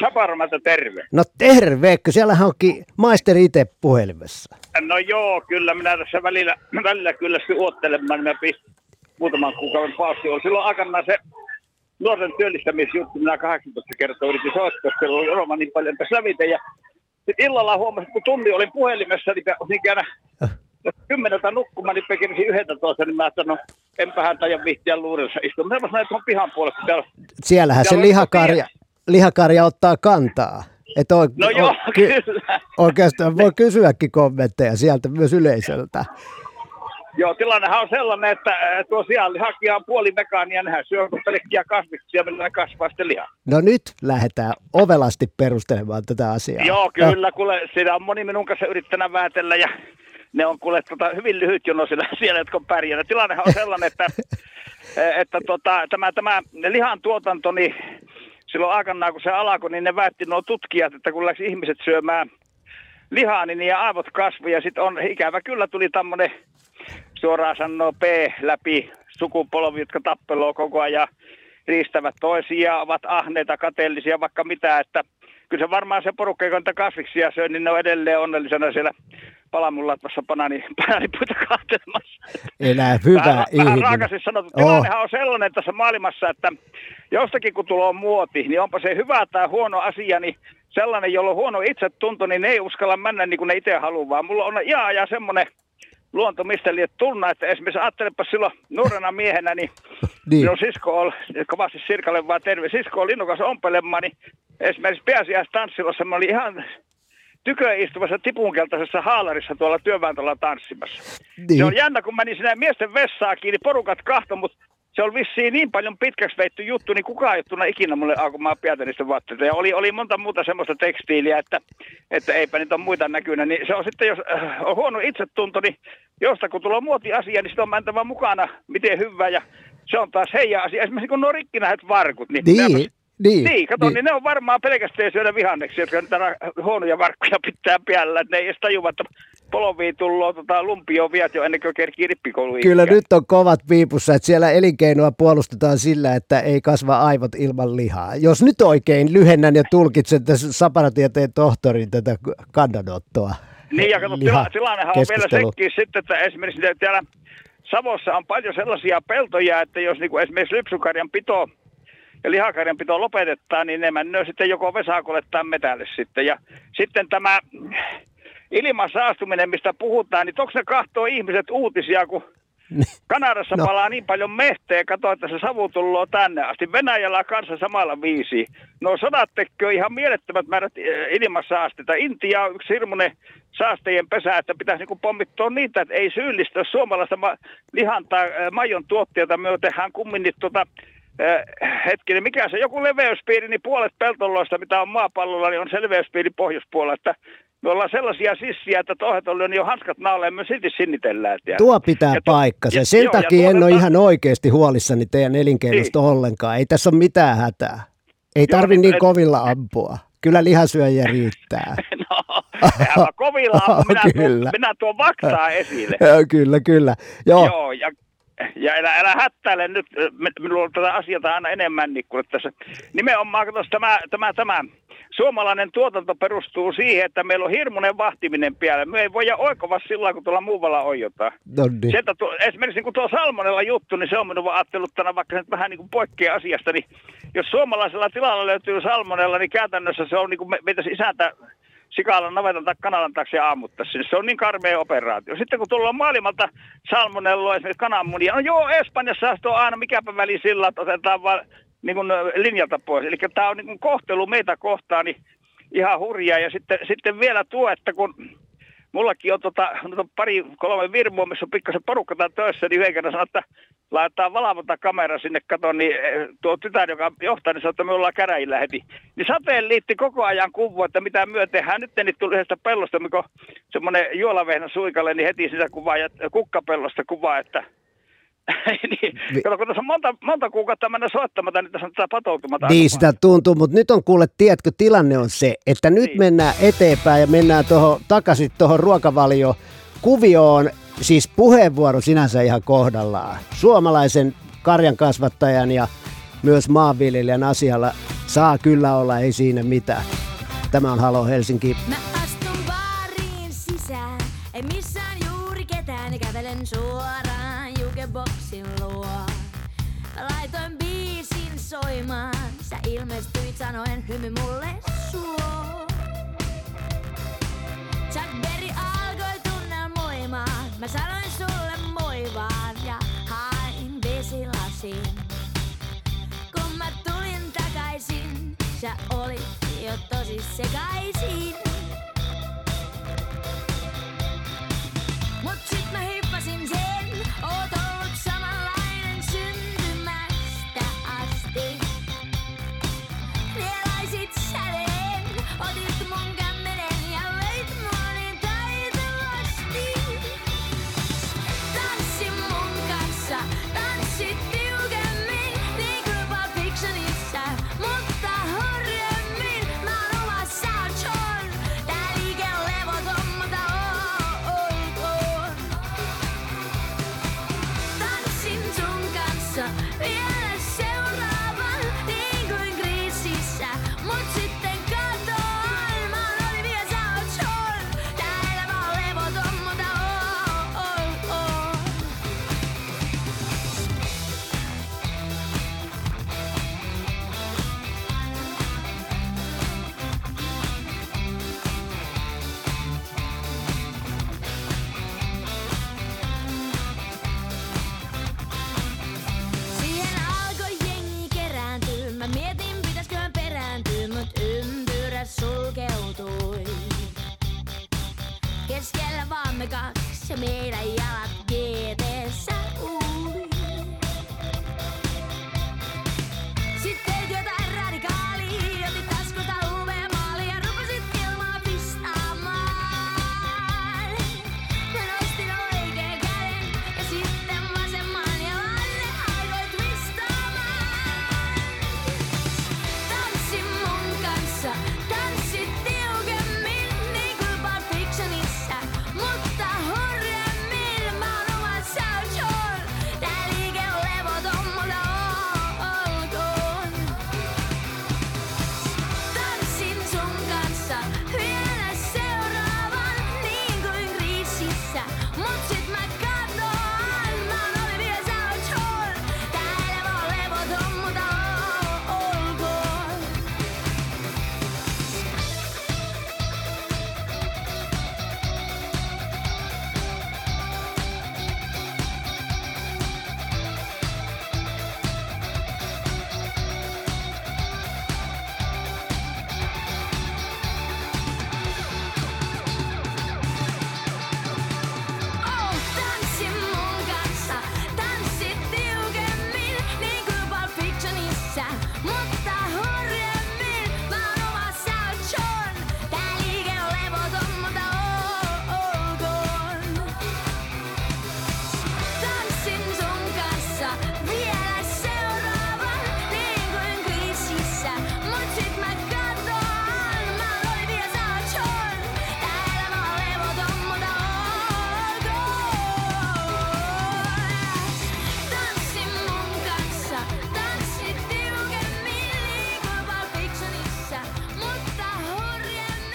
Saparmalta terve. No terveekö, siellähän onkin maisteri itse puhelimessa. No joo, kyllä minä tässä välillä, välillä kyllä uottelemaan, niin mä pistin muutaman kuukauden. Oli silloin aikanaan se nuorten työllistämisjuttu, minä 18 kertaa yritin soittaa, siellä oli Roma niin paljon tässä lävitä. Ja sitten illalla huomasin, kun tunti olin puhelimessa, niin osin käydä jos kymmeneltä nukkumaan, niin pekirisin yhdeltä toista, niin mä ajattelin, no enpähän tajan vihtiä luurissa istua. Mä semmoisen, että on pihan puolesta täällä. Siellähän se Siellä on lihakarja, lihakarja ottaa kantaa. Et o, No joo, o- ky- kyllä. Oikeastaan voi kysyäkin kommentteja sieltä myös yleisöltä. Joo, tilannehan on sellainen, että äh, tuo sianlihakija on puoli vegaania, nehän syö pelkkiä kasviksia, millä ne kasvaa sitten lihaa. No nyt lähdetään ovelasti perustelemaan tätä asiaa. Joo, kyllä, kuule, siinä on moni minun kanssa yrittänyt väätellä ja ne on kuule tota, hyvin lyhyt jono siellä, [laughs] siellä jotka on pärjännyt. Tilannehan on sellainen, että, [laughs] että tota, tämä, tämä lihan tuotanto, niin silloin aikanaan kun se alkoi, niin ne väitti nuo tutkijat, että kun läksi ihmiset syömään lihaa, niin niiden aivot kasvoi ja sitten on ikävä kyllä tuli tämmöinen suoraan sanoo P läpi sukupolvi, jotka tappeloo koko ajan riistävät toisiaan, ovat ahneita, kateellisia, vaikka mitä, että kyllä se varmaan se porukka, joka niitä kasviksia syö, niin ne on edelleen onnellisena siellä palamullatmassa banaani, banaanipuita kahtelemassa. Enää hyvä vähän, vähän ihminen. raakasti sanottu. Oh. Tilannehan on sellainen tässä maailmassa, että jostakin kun tulee muoti, niin onpa se hyvä tai huono asia, niin sellainen, jolla on huono itsetunto, niin ne ei uskalla mennä niin kuin ne itse haluaa, vaan mulla on ihan ja semmoinen luonto, mistä liet tunna, että esimerkiksi ajattelepa silloin nuorena miehenä, niin, [laughs] Niin. minun sisko oli, kovasti Sirkalle vaan terve, sisko oli innokas ompelemaan, niin esimerkiksi pääsiäistanssilossa mä olin ihan tykö istuvassa tipunkeltaisessa haalarissa tuolla työväentolla tanssimassa. Niin. Se on jännä, kun menin sinne miesten vessaan kiinni, porukat kahto, mutta se oli vissiin niin paljon pitkäksi veitty juttu, niin kukaan ei ottunut ikinä mulle aukomaan piätänistä vaatteita. Ja oli, oli monta muuta semmoista tekstiiliä, että, että eipä niitä on muita näkynyt. Niin se on sitten, jos äh, on huono itsetunto, niin josta kun tulee muotiasia, niin sitä on mentävä mukana, miten hyvä. Ja se on taas heidän asia. Esimerkiksi kun nuo rikkinäiset varkut, niin, Niin, niin, niin, kato, niin. niin. ne on varmaan pelkästään syödä vihanneksi, jotka niitä ra- huonoja varkkuja pitää päällä. että Ne ei edes tajua, että polviin tullut tota, lumpio viet jo ennen kuin kerkii rippikouluun. Kyllä nyt on kovat piipussa, että siellä elinkeinoa puolustetaan sillä, että ei kasva aivot ilman lihaa. Jos nyt oikein lyhennän ja tulkitsen tässä saparatieteen tohtorin tätä kannanottoa. Niin, ja kato, tila, tilannehan on vielä sekin sitten, että esimerkiksi täällä Savossa on paljon sellaisia peltoja, että jos niinku esimerkiksi lypsykarjan pito ja lihakarjan pito lopetetaan, niin ne mennään sitten joko Vesakolle tai metälle sitten. Ja sitten tämä ilman saastuminen, mistä puhutaan, niin onko ne kahtoo ihmiset uutisia, kun Kanadassa No. palaa niin paljon mehteä ja katsoo, että se savu tullee tänne asti. Venäjällä kanssa samalla viisi. No sodat tekee ihan mielettömät määrät eh, ilmansaasteita. Intia on yksi hirmuinen saastajien pesä, että pitäisi niinku pommittaa niitä, että ei syyllistä suomalaista ma- lihan tai eh, majon tuottajata. Me tehdään kumminkin tuota, eh, hetkinen, mikä se joku leveyspiiri, niin puolet peltoloista, mitä on maapallolla, niin on se leveyspiiri pohjoispuolella. Että me ollaan sellaisia sissiä, että tohet on jo hanskat naalla ja me silti sinnitellään. tiedätkö. Tuo pitää Ja to- paikkansa. ja- Sen joo, ja takia en ole ihan oikeasti huolissani teidän elinkeinosta ollenkaan. Ei tässä ole mitään hätää. Ei tarvi niin- niin et- kovilla ampua. Kyllä lihasyöjiä riittää. [laughs] No, kovilla [laughs] minä, tuon, minä tuon faktaa esille. [laughs] Kyllä, kyllä. Joo, Joo, ja, ja älä, älä hättäile nyt, mi- minulla on tätä asiaa aina enemmän, niin kuin tässä. Nimenomaan, tämä, tämä, tämä suomalainen tuotanto perustuu siihen, että meillä on hirmuinen vahtiminen päällä. Me ei voida oikova sillä kun tuolla muualla oijotaan. no niin. Sieltä esimerkiksi niin kuin tuo salmonella juttu, niin se on minun ajatteluttana, vaikka se nyt vähän niin kuin poikkeaa asiasta, niin jos suomalaisella tilalla löytyy salmonella, niin käytännössä se on niin kuin me, meitä isäntä sikalan navetan tai kanalan taakse ja ammuttaa sinne. Se on niin karmea operaatio. Sitten kun tullaan maailmalta salmonelloa, esimerkiksi kananmunia, no joo, Espanjassa on aina mikäpä väli sillä, että otetaan vaan niin kuin linjalta pois. Eli tämä on niin kuin kohtelu meitä kohtaan niin ihan hurjaa. Ja sitten, sitten vielä tuo, että kun mullakin on tota, no, pari, kolme virmoa, missä on pikkasen porukka täällä töissä, niin yhden sanoi, että laitetaan valvontakamera sinne katon, niin eh, tuo tytär, joka johtaa, niin sanoi, että me ollaan käräjillä heti. Niin sateen liitti koko ajan kuvu, että mitä myö tehdään. Nyt niin tuli yhdestä pellosta, mikä on semmoinen juolavehnä suikalle, niin heti sitä kuvaa ja kukkapellosta kuvaa, että [laughs] niin, kato, kun tässä on monta, monta kuukautta mennä soittamatta, niin tässä on tätä patoutumatta. Niin sitä tuntuu, mutta nyt on kuule, tiedätkö, tilanne on se, että nyt Niin. mennään eteenpäin ja mennään toho, takaisin tuohon ruokavalio kuvioon, siis puheenvuoro sinänsä ihan kohdallaan. Suomalaisen karjan kasvattajan ja myös maanviljelijän asialla saa kyllä olla, ei siinä mitään. Tämä on Halo Helsinki. Mä astun baariin sisään, ei missään juuri ketään kävelen suoraan soimaan, sä ilmestyit sanoen hymy mulle suo. Chuck Berry alkoi tunnelmoimaan, mä sanoin sulle moi vaan ja hain vesilasin. Kun mä tulin takaisin, sä olit jo tosi sekaisin. Kaksi ja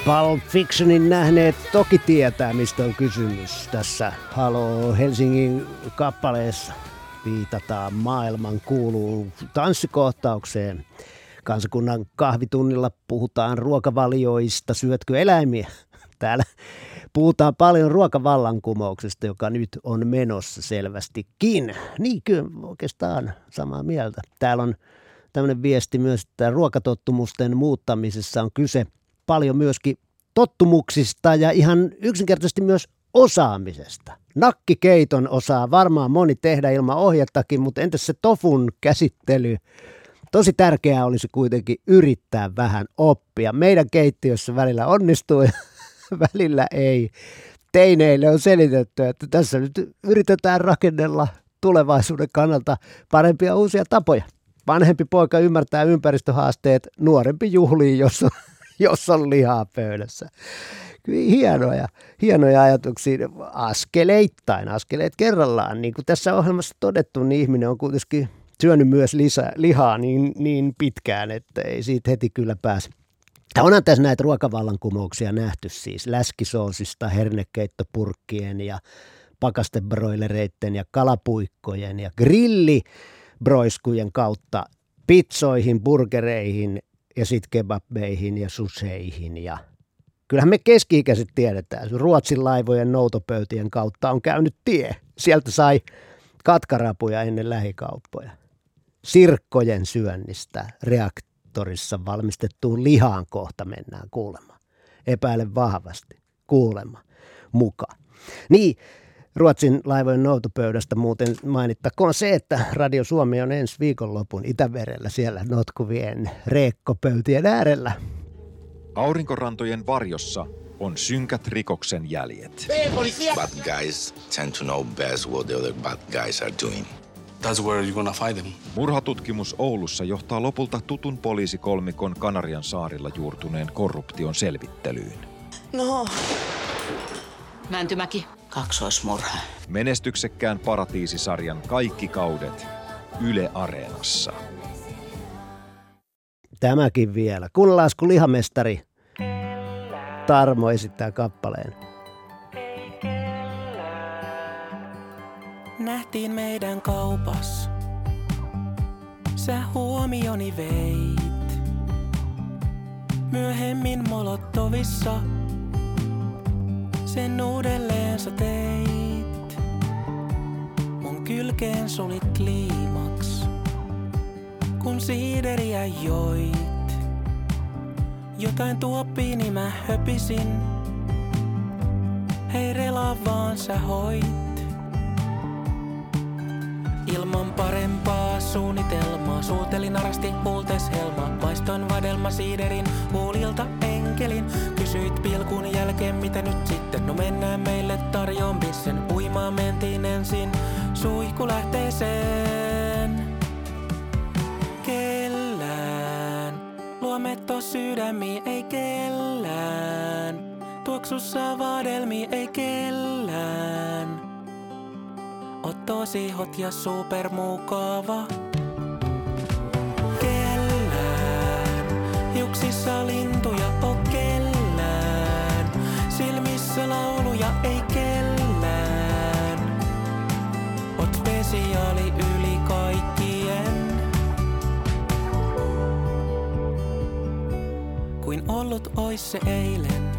Pulp Fictionin nähneet toki tietää, mistä on kysymys. Tässä Halo Helsingin kappaleessa viitataan maailman kuuluun tanssikohtaukseen. Kansakunnan kahvitunnilla puhutaan ruokavalioista, syötkö eläimiä? [laughs] Täällä puhutaan paljon ruokavallankumouksesta, joka nyt on menossa selvästikin. Niin kyllä oikeastaan samaa mieltä. Täällä on tämmöinen viesti myös, että ruokatottumusten muuttamisessa on kyse paljon myöskin tottumuksista ja ihan yksinkertaisesti myös osaamisesta. Nakkikeiton osaa varmaan moni tehdä ilman ohjettakin, mutta entäs se tofun käsittely? Tosi tärkeää olisi kuitenkin yrittää vähän oppia. Meidän keittiössä välillä onnistuu ja [laughs] välillä ei. Teineille on selitetty, että tässä nyt yritetään rakennella tulevaisuuden kannalta parempia uusia tapoja. Vanhempi poika ymmärtää ympäristöhaasteet, nuorempi juhlii, jos on, [laughs] jos on lihaa pöydässä. Kyllä hienoja, hienoja ajatuksia askeleittain, askeleet kerrallaan. Niin kuin tässä ohjelmassa todettu, niin ihminen on kuitenkin syönyt myös lisää, lihaa niin, niin pitkään, että ei siitä heti kyllä pääse. Ja onhan tässä näitä ruokavallankumouksia nähty siis läskisoosista, hernekeittopurkkien ja pakastebroilereiden ja kalapuikkojen ja grillibroiskujen kautta pizzoihin, burgereihin ja sitten kebabbeihin ja suseihin ja Kyllähän me keski-ikäiset tiedetään, Ruotsin laivojen noutopöytien kautta on käynyt tie. Sieltä sai katkarapuja ennen lähikauppoja. Sirkkojen syönnistä reaktorissa valmistettuun lihaan kohta mennään kuulemaan. Epäilen vahvasti. Kuulema. Muka. Niin, Ruotsin laivojen noutopöydästä muuten mainittakoon se, että Radio Suomi on ensi viikonlopun Itäverellä siellä notkuvien reekkopöytien äärellä. Aurinkorantojen varjossa on synkät rikoksen jäljet. Bad guys tend to know best what the other bad guys are doing. That's where you're gonna find them. Murhatutkimus Oulussa johtaa lopulta tutun poliisikolmikon Kanarian saarilla juurtuneen korruption selvittelyyn. No. Mäntymäki. Kaksoismurha. Menestyksekkään paratiisisarjan kaikki kaudet Yle Areenassa. Tämäkin vielä. Kuunnellaan, kun lihamestari Tarmo esittää kappaleen. Nähtiin meidän kaupas. Sä huomioni veit. Myöhemmin Molottovissa sen uudelleen sä teit. Mun kylkeen sulit kliimaks, kun siideriä joit. Jotain tuoppiin niin mä höpisin. Hei relaa vaan sä hoit. Ilman parempaa suunnitelmaa Suutelin arasti huultes helma Maistoin vadelma siiderin huulilta enkelin Kysyit pilkun jälkeen mitä nyt sitten? No mennään meille tarjoon bissen. Uimaan mentiin ensin suihkulähteeseen Kellään. Luometto sydämi ei kellään. Tuoksussa vadelmi ei kellään. Oot tosi hot ja supermukava. Kellään, hiuksissa ollut ois se eilen.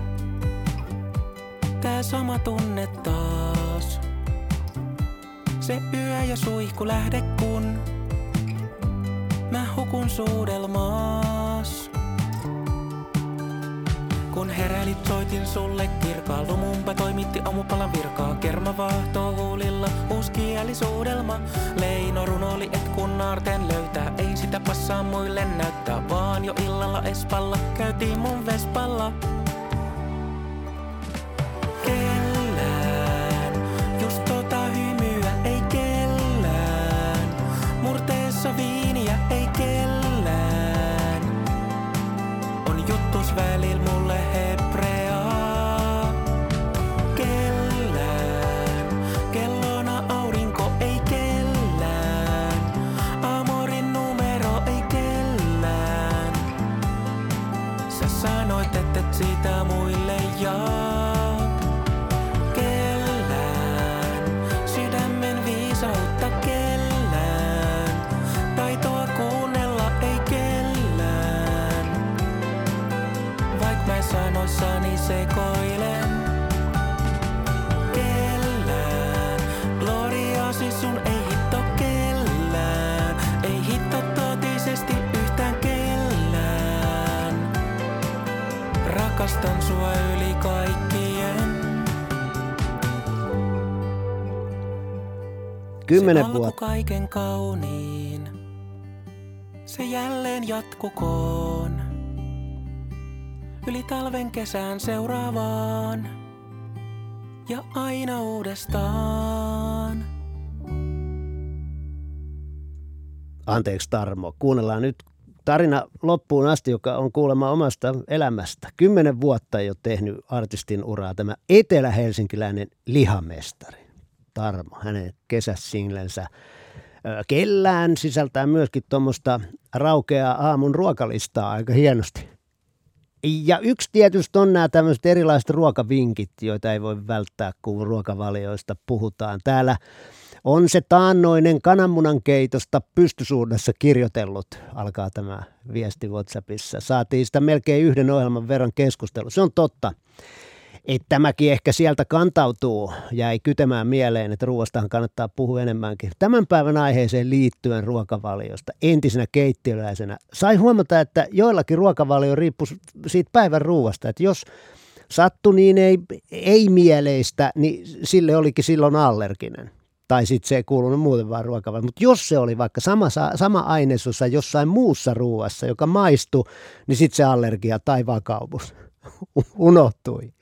Tää sama tunne taas. Se yö ja suihku lähde kun mä hukun suudelmaas. Kun heräilit soitin sulle kirkaa, lumumpa toimitti aamupalan virkaa. Kerma vahtoo huulilla, uusi. Leino runoli et kun naarten löytää, ei sitä passaa muille näyttää. Vaan jo illalla espalla käytiin mun vespalla. Rakastan sua yli kaikkien. Kymmenen vuotta. kaiken kauniin. Se jälleen jatkukoon. Yli talven kesään seuraavaan. Ja aina uudestaan. Anteeksi Tarmo, kuunnellaan nyt tarina loppuun asti, joka on kuulemma omasta elämästä. Kymmenen vuotta jo tehnyt artistin uraa tämä etelä-helsinkiläinen lihamestari. Tarmo, hänen kesäsinglensä Kellään sisältää myöskin tuommoista raukeaa aamun ruokalistaa aika hienosti. Ja yksi tietysti on nämä tämmöiset erilaiset ruokavinkit, joita ei voi välttää, kun ruokavalioista puhutaan. Täällä on se taannoinen kananmunan keitosta pystysuunnassa kirjoitellut, alkaa tämä viesti WhatsAppissa. Saatiin sitä melkein yhden ohjelman verran keskustelu. Se on totta, että tämäkin ehkä sieltä kantautuu ja ei kytemään mieleen, että ruoastahan kannattaa puhua enemmänkin. Tämän päivän aiheeseen liittyen ruokavaliosta entisenä keittiöläisenä sai huomata, että joillakin ruokavalio riippuu siitä päivän ruoasta, että jos sattu niin ei, ei mieleistä, niin sille olikin silloin allerginen. Tai sitten se ei kuulunut muuten vaan ruokavalioon. Mutta jos se oli vaikka sama, sa- sama ainesosa jossain muussa ruoassa, joka maistui, niin sitten se allergia tai vakaumus [laughs] unohtui.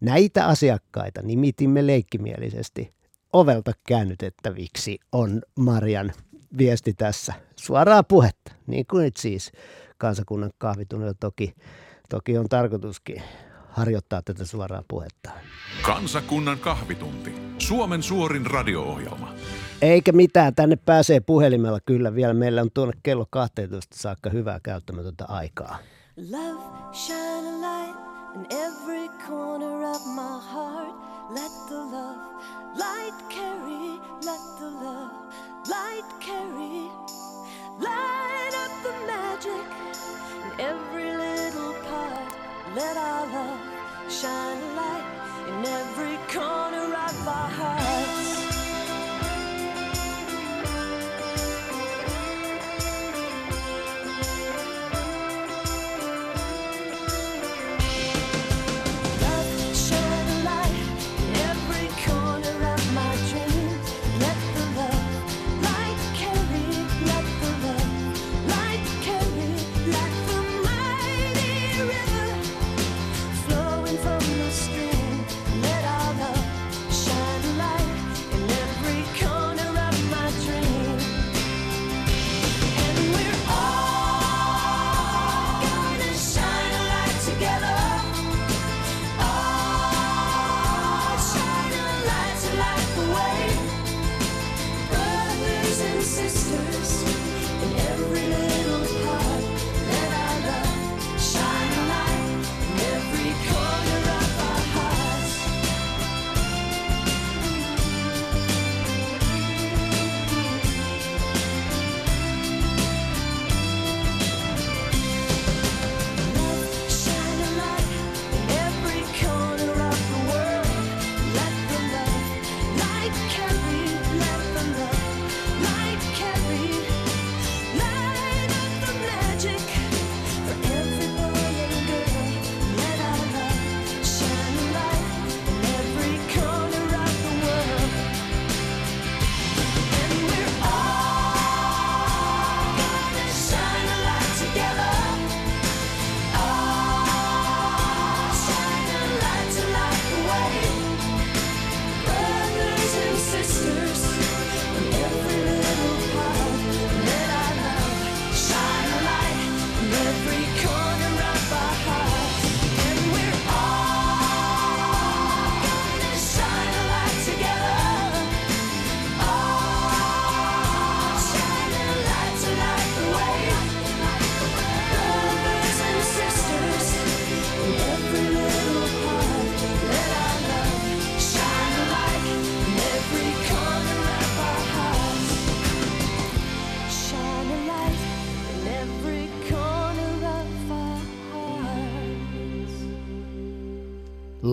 Näitä asiakkaita nimitimme leikkimielisesti ovelta käännytettäviksi on Marian viesti tässä. Suoraa puhetta, niin kuin nyt siis kansakunnan kahvitunnilla toki, toki on tarkoituskin harjoittaa tätä suoraa puhetta. Kansakunnan kahvitunti. Suomen suorin radio-ohjelma. Eikä mitään, tänne pääsee puhelimella kyllä vielä. Meillä on tuonne kello 12 saakka hyvää käyttämätöntä aikaa. Love, shine a light in every corner of my heart. Let the love light carry, let the love light carry. Light up the magic in every little part. Let our love shine a light in every corner of our hearts.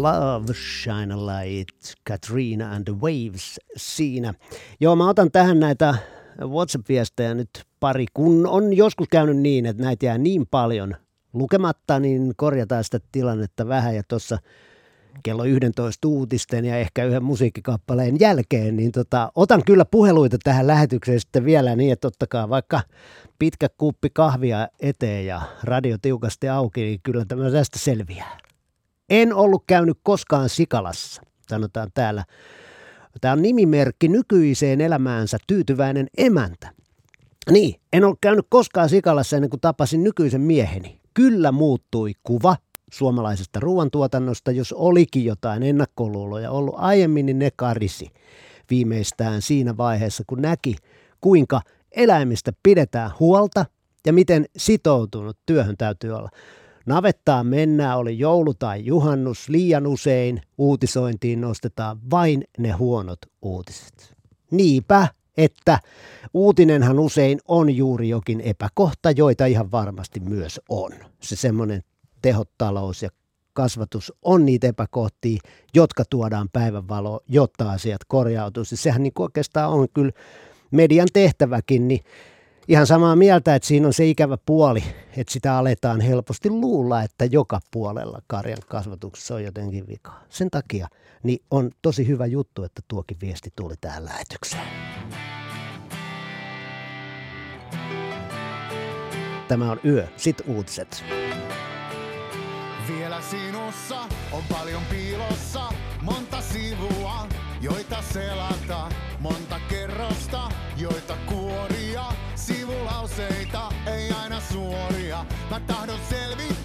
Love Shine a Light, Katrina and the Waves siinä. Joo, mä otan tähän näitä WhatsApp-viestejä nyt pari, kun on joskus käynyt niin, että näitä jää niin paljon lukematta, niin korjataan sitä tilannetta vähän ja tuossa kello 11 uutisten ja ehkä yhden musiikkikappaleen jälkeen, niin tota, otan kyllä puheluita tähän lähetykseen sitten vielä niin, että ottakaa vaikka pitkä kuppi kahvia eteen ja radio tiukasti auki, niin kyllä tämä tästä selviää. En ollut käynyt koskaan Sikalassa, sanotaan täällä. Tämä on nimimerkki nykyiseen elämäänsä tyytyväinen emäntä. Niin, en ollut käynyt koskaan Sikalassa ennen kuin tapasin nykyisen mieheni. Kyllä muuttui kuva suomalaisesta ruoantuotannosta, jos olikin jotain ennakkoluuloja ollut aiemmin, niin ne karisi viimeistään siinä vaiheessa, kun näki, kuinka eläimistä pidetään huolta ja miten sitoutunut työhön täytyy olla. Navettaan mennään, oli joulu tai juhannus, liian usein uutisointiin nostetaan vain ne huonot uutiset. Niipä, että uutinenhan usein on juuri jokin epäkohta, joita ihan varmasti myös on. Se semmoinen tehottalous ja kasvatus on niitä epäkohtia, jotka tuodaan päivänvaloon, jotta asiat korjautuisi. Sehän niin oikeastaan on kyllä median tehtäväkin, niin ihan samaa mieltä, että siinä on se ikävä puoli, että sitä aletaan helposti luulla, että joka puolella karjan kasvatuksessa on jotenkin vikaa. Sen takia niin on tosi hyvä juttu, että tuokin viesti tuli tähän lähetykseen. Tämä on Yö, sit uutiset. Vielä sinussa on paljon piilossa, monta sivua, joita selata, monta kerrosta, joita kuoria, sivulauseita, ei aina suoria. Mä tahdon selvittää,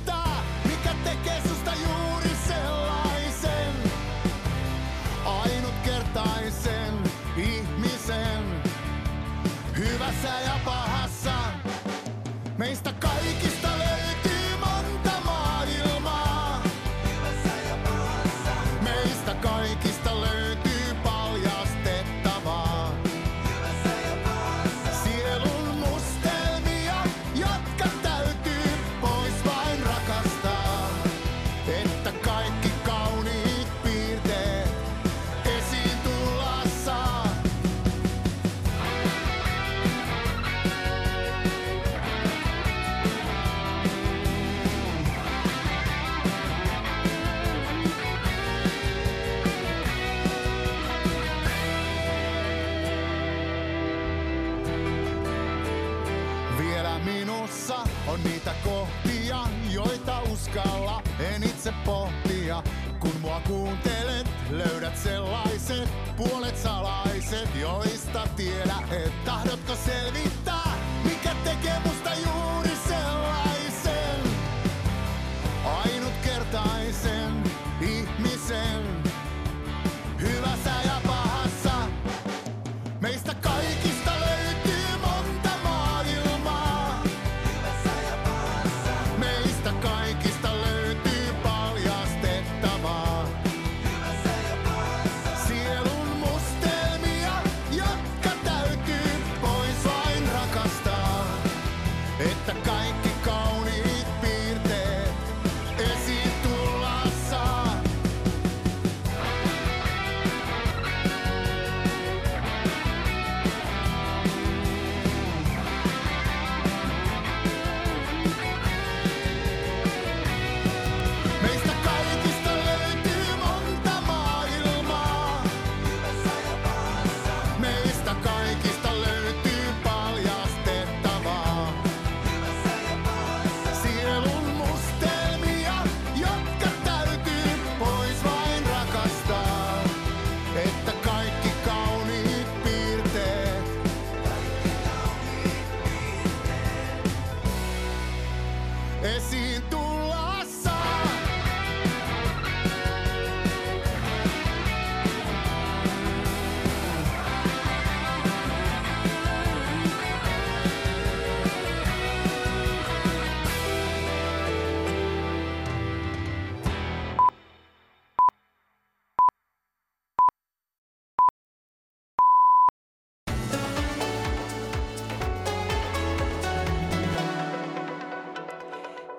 en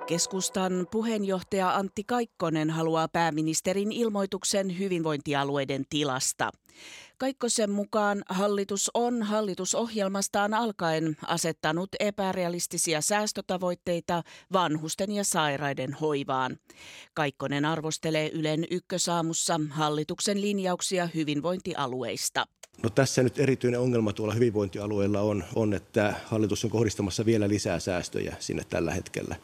Keskustan puheenjohtaja Antti Kaikkonen haluaa pääministerin ilmoituksen hyvinvointialueiden tilasta. Kaikkosen mukaan hallitus on hallitusohjelmastaan alkaen asettanut epärealistisia säästötavoitteita vanhusten ja sairaiden hoivaan. Kaikkonen arvostelee Ylen ykkösaamussa hallituksen linjauksia hyvinvointialueista. No tässä nyt erityinen ongelma tuolla hyvinvointialueella on, on, että hallitus on kohdistamassa vielä lisää säästöjä sinne tällä hetkellä.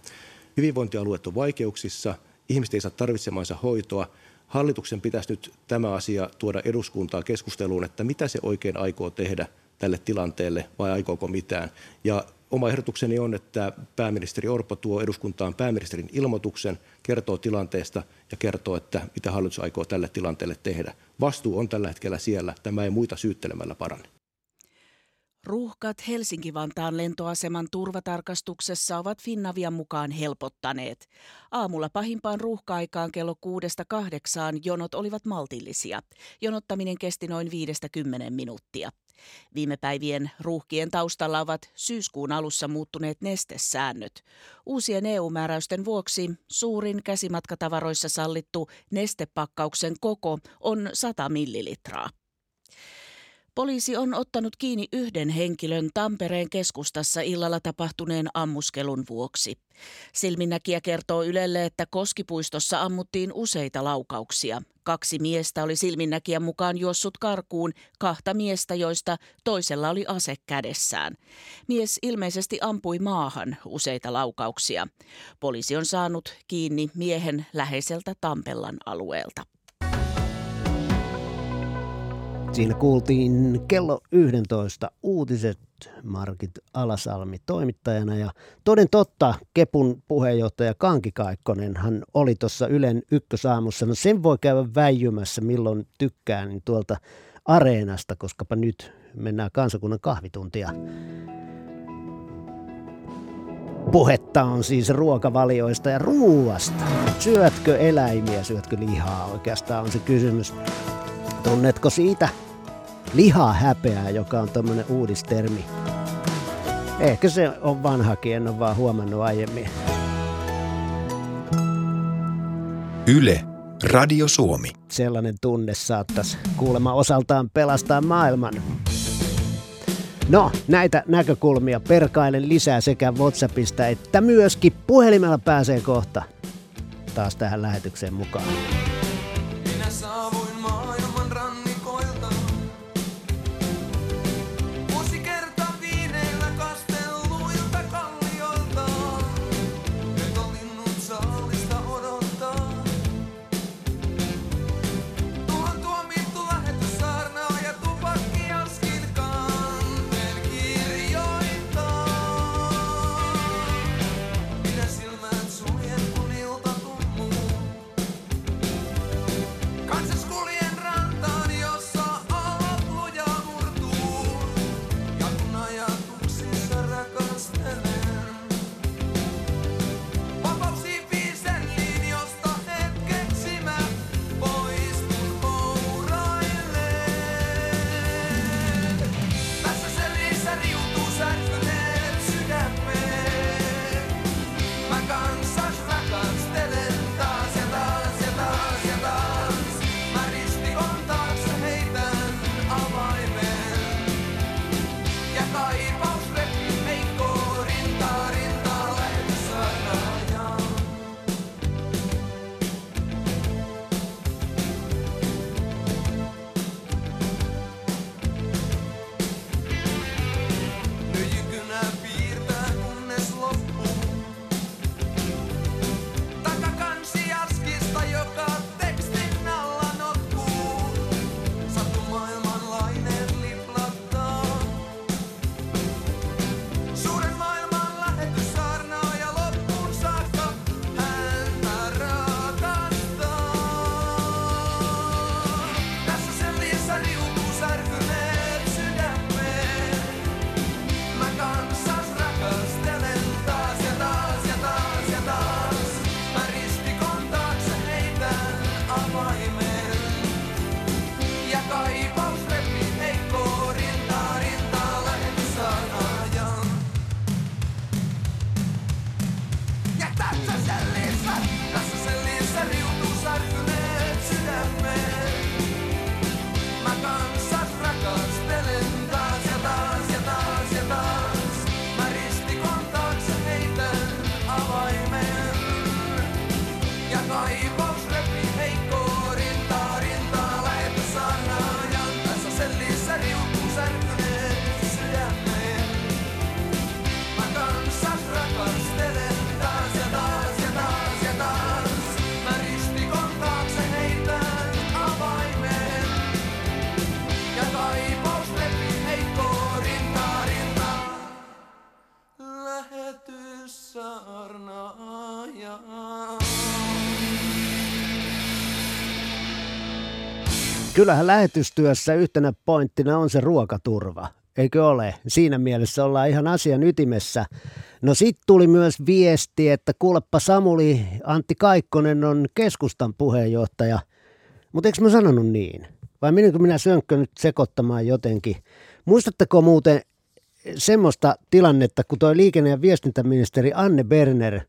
Hyvinvointialueet on vaikeuksissa, ihmiset ei saa tarvitsemansa hoitoa. Hallituksen pitäisi nyt tämä asia tuoda eduskuntaa keskusteluun, että mitä se oikein aikoo tehdä tälle tilanteelle vai aikooko mitään. Ja oma ehdotukseni on, että pääministeri Orpo tuo eduskuntaan pääministerin ilmoituksen, kertoo tilanteesta ja kertoo, että mitä hallitus aikoo tälle tilanteelle tehdä. Vastuu on tällä hetkellä siellä. Tämä ei muita syyttelemällä parane. Ruuhkat Helsinki-Vantaan lentoaseman turvatarkastuksessa ovat Finnavian mukaan helpottaneet. Aamulla pahimpaan ruuhka-aikaan kello kuudesta kahdeksaan jonot olivat maltillisia. Jonottaminen kesti noin 5-10 minuuttia. Viime päivien ruuhkien taustalla ovat syyskuun alussa muuttuneet nestesäännöt. Uusien EU-määräysten vuoksi suurin käsimatkatavaroissa sallittu nestepakkauksen koko on 100 millilitraa. Poliisi on ottanut kiinni yhden henkilön Tampereen keskustassa illalla tapahtuneen ammuskelun vuoksi. Silminnäkijä kertoo Ylelle, että Koskipuistossa ammuttiin useita laukauksia. Kaksi miestä oli silminnäkijän mukaan juossut karkuun, kahta miestä, joista toisella oli ase kädessään. Mies ilmeisesti ampui maahan useita laukauksia. Poliisi on saanut kiinni miehen läheiseltä Tampellan alueelta. Siinä kuultiin kello 11 uutiset Markit Alasalmi toimittajana ja toden totta Kepun puheenjohtaja Kanki Kaikkonen hän oli tuossa Ylen ykkösaamussa. No sen voi käydä väijymässä milloin tykkää niin tuolta areenasta, koskapa nyt mennään kansakunnan kahvituntia. Puhetta on siis ruokavalioista ja ruuasta. Syötkö eläimiä, syötkö lihaa? Oikeastaan on se kysymys. Tunnetko siitä liha häpeää, joka on tämmöinen uudistermi? Ehkä se on vanhakin, en ole vaan huomannut aiemmin. Yle, Radio Suomi. Sellainen tunne saattaisi kuulemma osaltaan pelastaa maailman. No, näitä näkökulmia perkailen lisää sekä WhatsAppista että myöskin puhelimella pääsee kohta taas tähän lähetykseen mukaan. Kyllähän lähetystyössä yhtenä pointtina on se ruokaturva, eikö ole? Siinä mielessä ollaan ihan asian ytimessä. No sitten tuli myös viesti, että kuulepa Samuli Antti Kaikkonen on keskustan puheenjohtaja. Mutta eikö mä sanonut niin? Vai menikö minä Sönkkö nyt sekoittamaan jotenkin? Muistatteko muuten semmoista tilannetta, kun tuo liikenne- ja viestintäministeri Anne Berner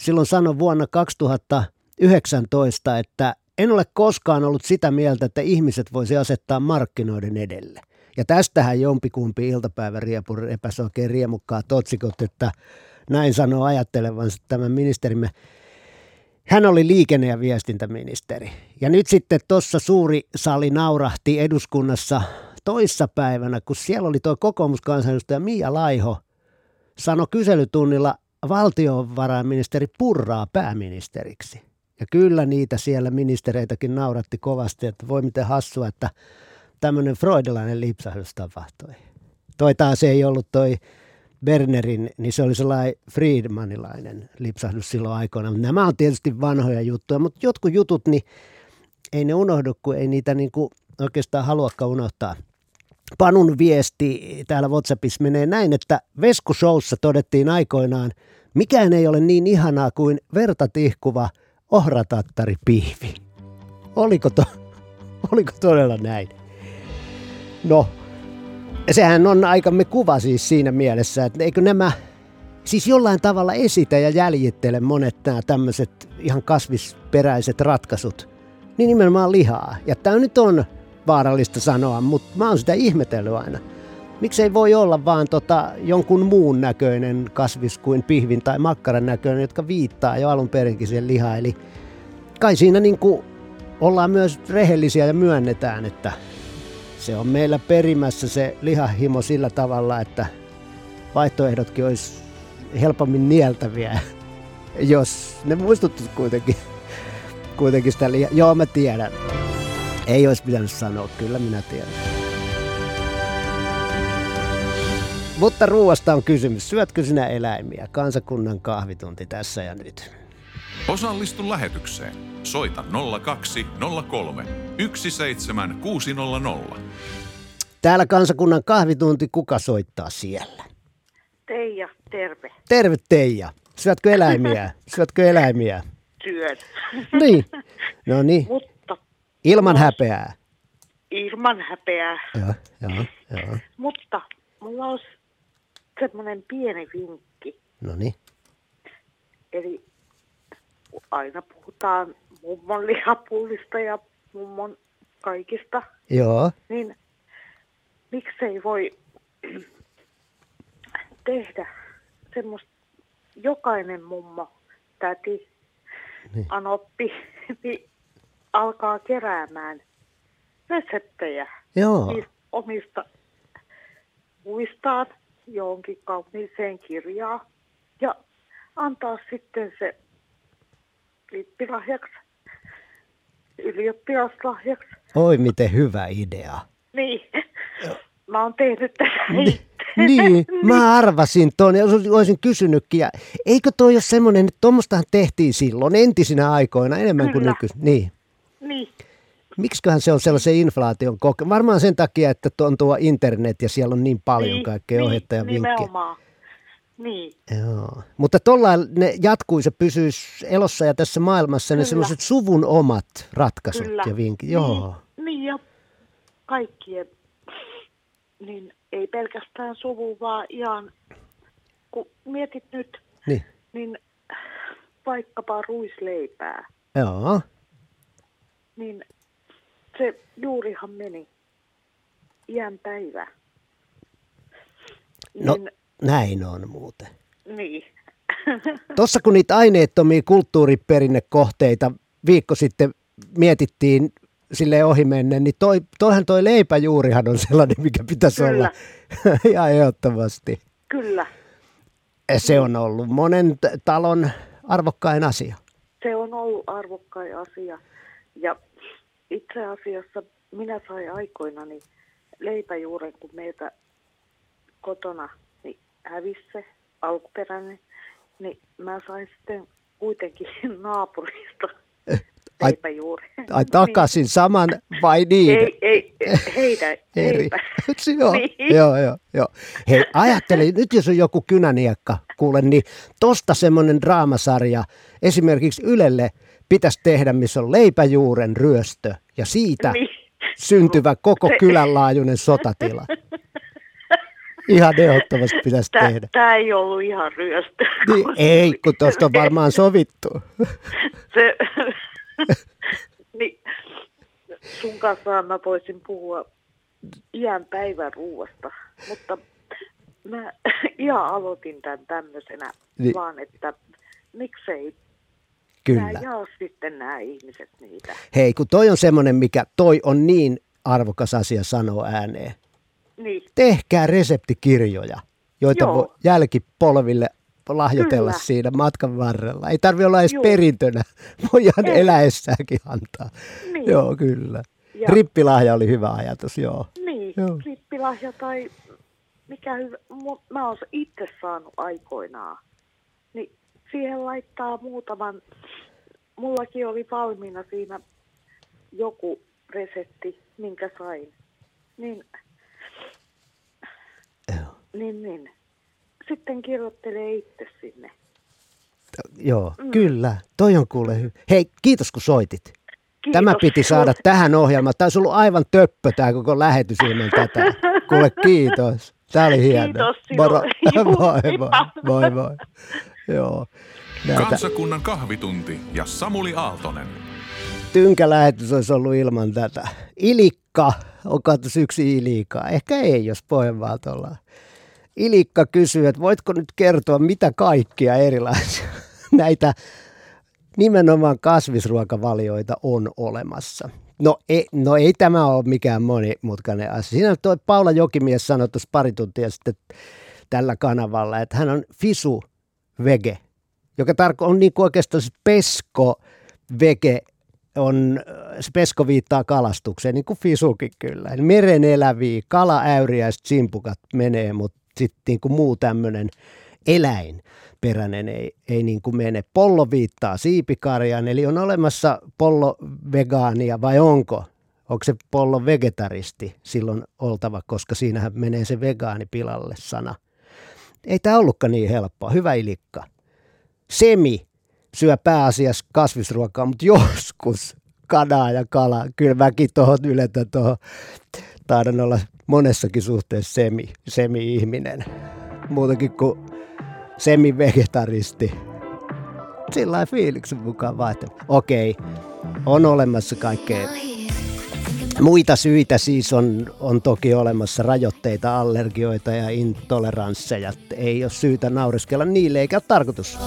silloin sanoi vuonna 2019, että en ole koskaan ollut sitä mieltä, että ihmiset voisi asettaa markkinoiden edelle. Ja tästähän jompikumpi iltapäiväriepu epäsi oikein riemukkaat otsikot, että näin sanoo ajattelevansa tämän ministerimme. Hän oli liikenne- ja viestintäministeri. Ja nyt sitten tuossa suuri sali naurahti eduskunnassa toissapäivänä, kun siellä oli tuo kokoomuskansanedustaja Mia Laiho, sanoi kyselytunnilla valtiovarainministeri Purraa pääministeriksi. Ja kyllä niitä siellä ministereitäkin nauratti kovasti, että voi miten hassua, että tämmöinen freudilainen lipsahdus tapahtui. Toi taas ei ollut toi Bernerin, niin se oli sellainen Friedmanilainen lipsahdus silloin aikoina. Nämä on tietysti vanhoja juttuja, mutta jotkut jutut, niin ei ne unohdu, kun ei niitä niin kuin oikeastaan haluakaan unohtaa. Panun viesti täällä WhatsAppissa menee näin, että Vesku Showssa todettiin aikoinaan, mikään ei ole niin ihanaa kuin verta tihkuva ohratattari pihvi. Oliko, to, [laughs] oliko todella näin? No, sehän on aikamme kuva siis siinä mielessä, että eikö nämä siis jollain tavalla esitä ja jäljittele monet nämä tämmöiset ihan kasvisperäiset ratkaisut, niin nimenomaan lihaa. Ja tämä nyt on vaarallista sanoa, mutta mä oon sitä ihmetellyt aina. Miksei voi olla vaan tota jonkun muun näköinen kasvis kuin pihvin tai makkaran näköinen, jotka viittaa jo alun perinkin siihen lihaan. Eli kai siinä niin kuin ollaan myös rehellisiä ja myönnetään, että se on meillä perimässä se lihahimo sillä tavalla, että vaihtoehdotkin olisi helpommin nieltäviä, [laughs] jos ne muistuttaisi kuitenkin, kuitenkin sitä lihaa. Joo, mä tiedän. Ei olisi pitänyt sanoa, kyllä minä tiedän. Mutta ruoasta on kysymys. Syötkö sinä eläimiä? Kansakunnan kahvitunti tässä ja nyt. Osallistu lähetykseen. Soita 0203 17600. Täällä kansakunnan kahvitunti, kuka soittaa siellä? Teija, terve. Terve Teija. Syötkö eläimiä? [laughs] Syötkö eläimiä? Syön. Niin. No niin. Mutta Ilman häpeää. ilman häpeää. Joo, joo, joo. Mutta mulla olisi semmoinen pieni vinkki. No niin. Eli aina puhutaan mummon lihapullista ja mummon kaikista, Joo. niin miksei voi tehdä semmoista, jokainen mummo, täti, Niin. anoppi, niin alkaa keräämään reseptejä Joo. omista muistaan johonkin kauniiseen kirjaan ja antaa sitten se lippilahjaksi, ylioppilaslahjaksi. Oi, miten hyvä idea. Niin, mä oon tehnyt tätä Niin, mä arvasin ton ja olis- olisin kysynytkin. Ja eikö toi ole semmoinen, että tuommoistahan tehtiin silloin entisinä aikoina enemmän kuin Kyllä. nykyisin. Niin. Niin, Miksiköhän se on sellaisen inflaation koke? Varmaan sen takia, että on tuo internet ja siellä on niin paljon niin, kaikkea niin, ohjetta ja vinkkejä. Niin, Joo. Mutta tuolla ne jatkuisi ja pysyisi elossa ja tässä maailmassa ne Kyllä. semmoiset suvun omat ratkaisut kyllä. ja vinkit. Joo. Niin, niin ja kaikkien, niin ei pelkästään suvu, vaan ihan, kun mietit nyt, Niin. niin vaikkapa ruisleipää, Joo. niin se juurihan meni iän päivä. No, Niin, näin on muuten. niin. [laughs] Tuossa kun niitä aineettomia kulttuuriperinnekohteita viikko sitten mietittiin sille ohimennen, niin toi, toihan toi leipäjuurihan on sellainen, mikä pitäisi Kyllä. olla [laughs] ihan ehdottomasti. Kyllä, Se on ollut monen talon arvokkain asia. se on ollut arvokkain asia. Itse asiassa minä sain aikoinani leipäjuuren, kun meiltä kotona niin hävisi se alkuperäinen, niin mä sain sitten kuitenkin [laughs] naapurista Ai, leipäjuuri. ai takaisin saman vai niin? Ei, ei, heitä, [laughs] Eri. joo, [laughs] Niin. joo, joo, joo. Hei, ajattelin, nyt jos on joku kynäniekka, kuule, niin tosta semmoinen draamasarja esimerkiksi Ylelle pitäisi tehdä, missä on leipäjuuren ryöstö ja siitä Niin. syntyvä koko Se- kylän laajuinen sotatila. Ihan ehdottomasti pitäisi Tää, tehdä. tää ei ollut ihan ryöstö. Niin, [laughs] ei, kun tuosta on varmaan sovittu. Se, niin, sun kanssa mä voisin puhua iän päivän ruuasta, mutta mä [laughs] ihan aloitin tämän tämmöisenä niin. vaan, että miksei Kyllä. nämä sitten nämä ihmiset niitä. Hei, kun toi on semmoinen, mikä toi on niin arvokas asia sanoa ääneen. Niin, Tehkää reseptikirjoja, joita Joo. voi jälkipolville lahjoitella Kyllä. siinä matkan varrella. Ei tarvi olla edes Joo. perintönä, [laughs] voi ihan Ei. eläessäänkin antaa. Niin. Joo, kyllä. Ja- Rippilahja oli hyvä ajatus, joo. niin Joo. rippilahja tai mikä hyvä. Mä oon itse saanut aikoinaan. Siihen laittaa muutaman, mullakin oli valmiina siinä joku resepti, minkä sain. Niin, niin, niin. Sitten kirjoittelee itse sinne. Joo, Mm. kyllä. Toi on kuule hyvä. Hei, kiitos kun soitit. Kiitos. Tämä piti saada tähän ohjelmaan. Tämä olisi ollut aivan töppö tämä koko lähetys ilman tätä. Kuule, kiitos. Tämä oli hieno. Kiitos sinulle. [laughs] Moro. Juu, moi, moi, moi, moi. [laughs] Joo. Näitä Kansakunnan kahvitunti ja Samuli Aaltonen. tynkälähetys olisi ollut ilman tätä. Ilikka, onko tässä yksi Ilikka? Ehkä ei, jos Pohjanmaalta ollaan. Ilikka kysyy, että voitko nyt kertoa, mitä kaikkia erilaisia [laughs] näitä nimenomaan kasvisruokavalioita on olemassa. No ei, no ei tämä ole mikään monimutkainen asia. Siinä tuo Paula Jokimies sanoi tuossa pari tuntia sitten tällä kanavalla, että hän on fisu vege, joka tarko- on niin kuin oikeastaan se pesko vege on, se pesko viittaa kalastukseen, niin kuin fisukin kyllä. Meren eläviä, kalaäyriä ja simpukat menee, mutta sitten niin kuin muu tämmöinen eläinperäinen ei, ei niin kuin mene. Pollo viittaa siipikarjaan, eli on olemassa pollo vegaania vai onko? Onko se pollo vegetaristi silloin oltava, koska siinähän menee se vegaani pilalle sana. Ei tämä ollutkaan niin helppoa. Hyvä ilikka. Semi syö pääasiassa kasvisruokaa, mutta joskus kanaa ja kalaa. Kyllä mäkin tuohon yletän tuohon. Taidan olla monessakin suhteessa semi, semi-ihminen. Muutakin kuin semi-vegetaristi. Sillä fiiliksen mukaan vaihtaa. Okei, on olemassa kaikkea. Muita syitä siis on, on toki olemassa rajoitteita, allergioita ja intoleransseja. Ei ole syytä naureskella niille, eikä ole tarkoitus.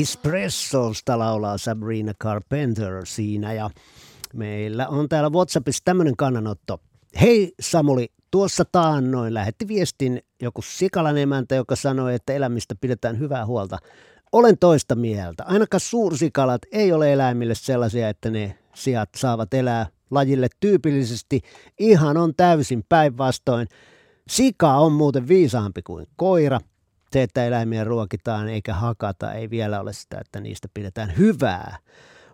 Espressosta laulaa Sabrina Carpenter siinä ja meillä on täällä WhatsAppissa tämmöinen kannanotto. Hei Samuli, tuossa taannoin lähetti viestin joku sikalan emäntä, joka sanoi, että elämistä pidetään hyvää huolta. Olen toista mieltä. Ainakaan suursikalat ei ole eläimille sellaisia, että ne sijat saavat elää lajille tyypillisesti. Ihan on täysin päinvastoin. Sika on muuten viisaampi kuin koira. Se, että eläimiä ruokitaan eikä hakata, ei vielä ole sitä, että niistä pidetään hyvää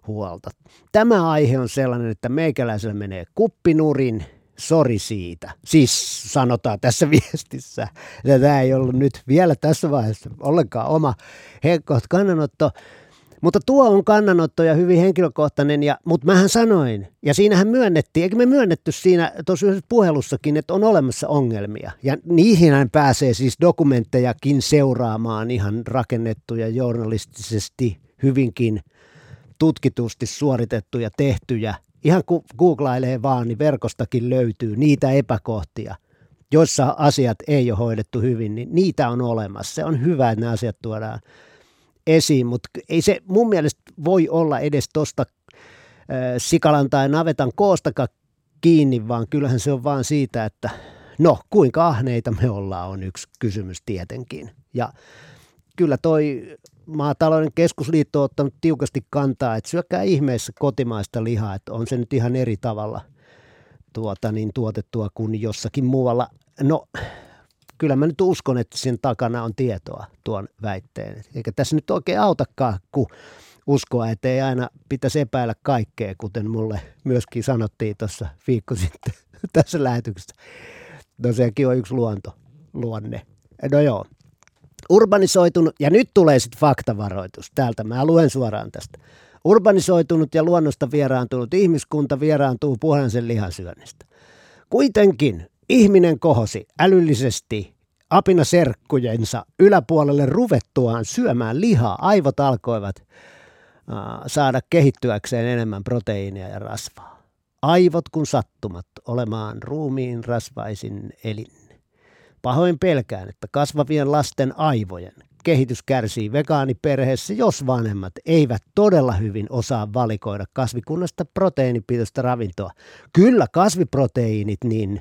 huolta. Tämä aihe on sellainen, että meikäläisellä menee kuppinurin, sori siitä. Siis sanotaan tässä [laughs] viestissä. Tämä ei ollut nyt vielä tässä vaiheessa ollenkaan oma heikko kannanotto. Mutta tuo on kannanotto ja hyvin henkilökohtainen, ja, mutta mähän sanoin, ja siinähän myönnettiin, eikö me myönnetty siinä tuossa puhelussakin, että on olemassa ongelmia. Ja niihin hän pääsee siis dokumenttejakin seuraamaan ihan rakennettuja journalistisesti hyvinkin tutkitusti suoritettuja, tehtyjä. Ihan ku googlailee vaan, niin verkostakin löytyy niitä epäkohtia, joissa asiat ei ole hoidettu hyvin, niin niitä on olemassa. Se on hyvä, että nämä asiat tuodaan esiin, mutta ei se mun mielestä voi olla edes tuosta sikalan tai navetan koostakaan kiinni, vaan kyllähän se on vaan siitä, että no kuinka ahneita me ollaan on yksi kysymys tietenkin. Ja kyllä toi maatalouden keskusliitto on ottanut tiukasti kantaa, että syökkää ihmeessä kotimaista lihaa, että on se nyt ihan eri tavalla tuota, niin tuotettua kuin jossakin muualla. No kyllä mä nyt uskon, että sen takana on tietoa tuon väitteen. Eikä tässä nyt oikein autakaan, kun uskoa, että ei aina pitäisi epäillä kaikkea, kuten mulle myöskin sanottiin tuossa viikko sitten [laughs] tässä lähetyksessä. No sekin on yksi luonto, luonne. No joo. Urbanisoitunut, ja nyt tulee sitten faktavaroitus. Täältä mä luen suoraan tästä. Urbanisoitunut ja luonnosta vieraantunut ihmiskunta vieraantuu puhdaisen lihansyönnistä. Kuitenkin ihminen kohosi älyllisesti apina serkkujensa yläpuolelle ruvettuaan syömään lihaa. Aivot alkoivat saada kehittyäkseen enemmän proteiinia ja rasvaa. Aivot kun sattumat olemaan ruumiin rasvaisin elin. Pahoin pelkään, että kasvavien lasten aivojen kehitys kärsii vegaaniperheessä, jos vanhemmat eivät todella hyvin osaa valikoida kasvikunnasta proteiinipitoista ravintoa. Kyllä kasviproteiinit niin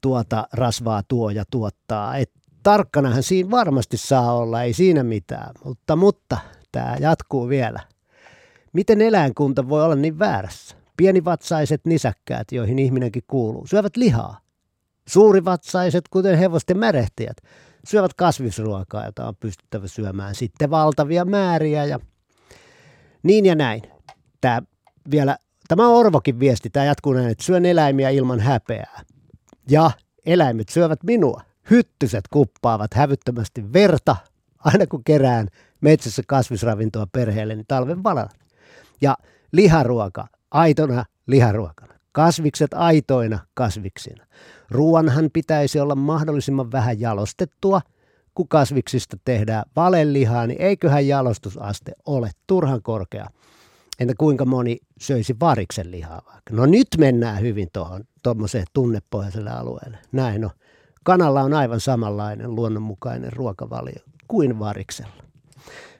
tuota rasvaa tuo ja tuottaa. Et tarkkanahan siinä varmasti saa olla, ei siinä mitään, mutta, mutta tämä jatkuu vielä. Miten eläinkunta voi olla niin väärässä? Pienivatsaiset nisäkkäät, joihin ihminenkin kuuluu, syövät lihaa. Suurivatsaiset, kuten hevosten märehtijät, syövät kasvisruokaa, jota on pystyttävä syömään sitten valtavia määriä ja niin ja näin. Tämä vielä, tämä on Orvokin viesti, tämä jatkuu näin, että syön eläimiä ilman häpeää. Ja eläimet syövät minua. Hyttyset kuppaavat hävyttömästi verta, aina kun kerään metsässä kasvisravintoa perheelle, niin talven valan. Ja liharuoka, aitona liharuokana. Kasvikset aitoina kasviksina. Ruoanhan pitäisi olla mahdollisimman vähän jalostettua. Kun kasviksista tehdään valelihaa, niin eiköhän jalostusaste ole turhan korkea. Entä kuinka moni söisi variksen lihaa vaikka? No nyt mennään hyvin tuohon tuommoiseen tunnepohjaiselle alueelle. Näin on. Kanalla on aivan samanlainen luonnonmukainen ruokavalio kuin variksella.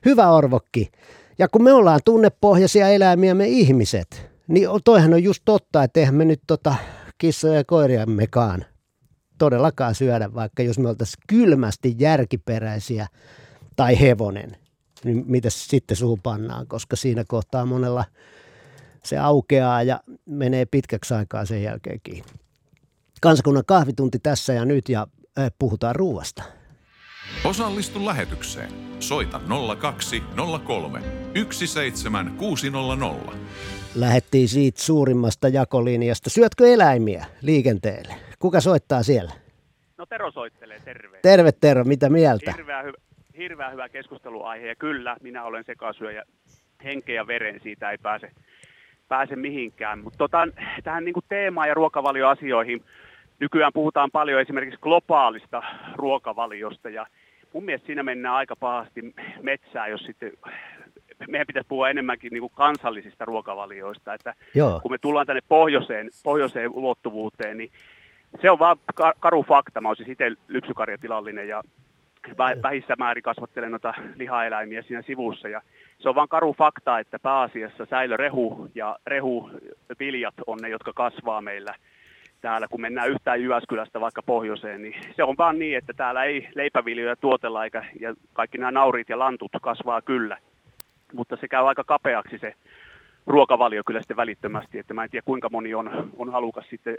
Hyvä Orvokki. Ja kun me ollaan tunnepohjaisia eläimiä, me ihmiset, niin toihan on just totta, että eihän me nyt tota kissoja ja koiriammekaan todellakaan syödä, vaikka jos me oltaisiin kylmästi järkiperäisiä tai hevonen, niin mitä sitten suuhun pannaan, koska siinä kohtaa monella se aukeaa ja menee pitkäksi aikaa sen jälkeenkin. Kansakunnan kahvitunti tässä ja nyt ja äh, puhutaan ruuasta. Osallistu lähetykseen. Soita 0203 17600. Lähettiin siitä suurimmasta jakolinjasta. Syötkö eläimiä liikenteelle? Kuka soittaa siellä? No Tero soittelee, terve. Terve Tero, mitä mieltä? Hirveän, hy- hirveän hyvä keskusteluaihe ja kyllä, minä olen sekasyöjä. Henkeä ja veren siitä ei pääse, pääse mihinkään. Mutta tota, tähän niin teemaan ja ruokavalioasioihin, nykyään puhutaan paljon esimerkiksi globaalista ruokavaliosta ja mun mielestä siinä mennään aika pahasti metsään, jos sitten meidän pitäisi puhua enemmänkin niin kuin kansallisista ruokavalioista, että Joo. kun me tullaan tänne pohjoiseen, pohjoiseen ulottuvuuteen, niin se on vaan ka- karu fakta. Mä olisin itse lypsykarjatilallinen ja vähissä määrin kasvattelen noita lihaeläimiä siinä sivussa. Ja se on vaan karu fakta, että pääasiassa säilörehu ja rehuviljat on ne, jotka kasvaa meillä täällä, kun mennään yhtään Jyväskylästä vaikka pohjoiseen, niin se on vaan niin, että täällä ei leipäviljoja tuotella eikä, ja kaikki nämä naurit ja lantut kasvaa kyllä. Mutta se käy aika kapeaksi se ruokavalio kyllä sitten välittömästi, että mä en tiedä kuinka moni on, on halukas sitten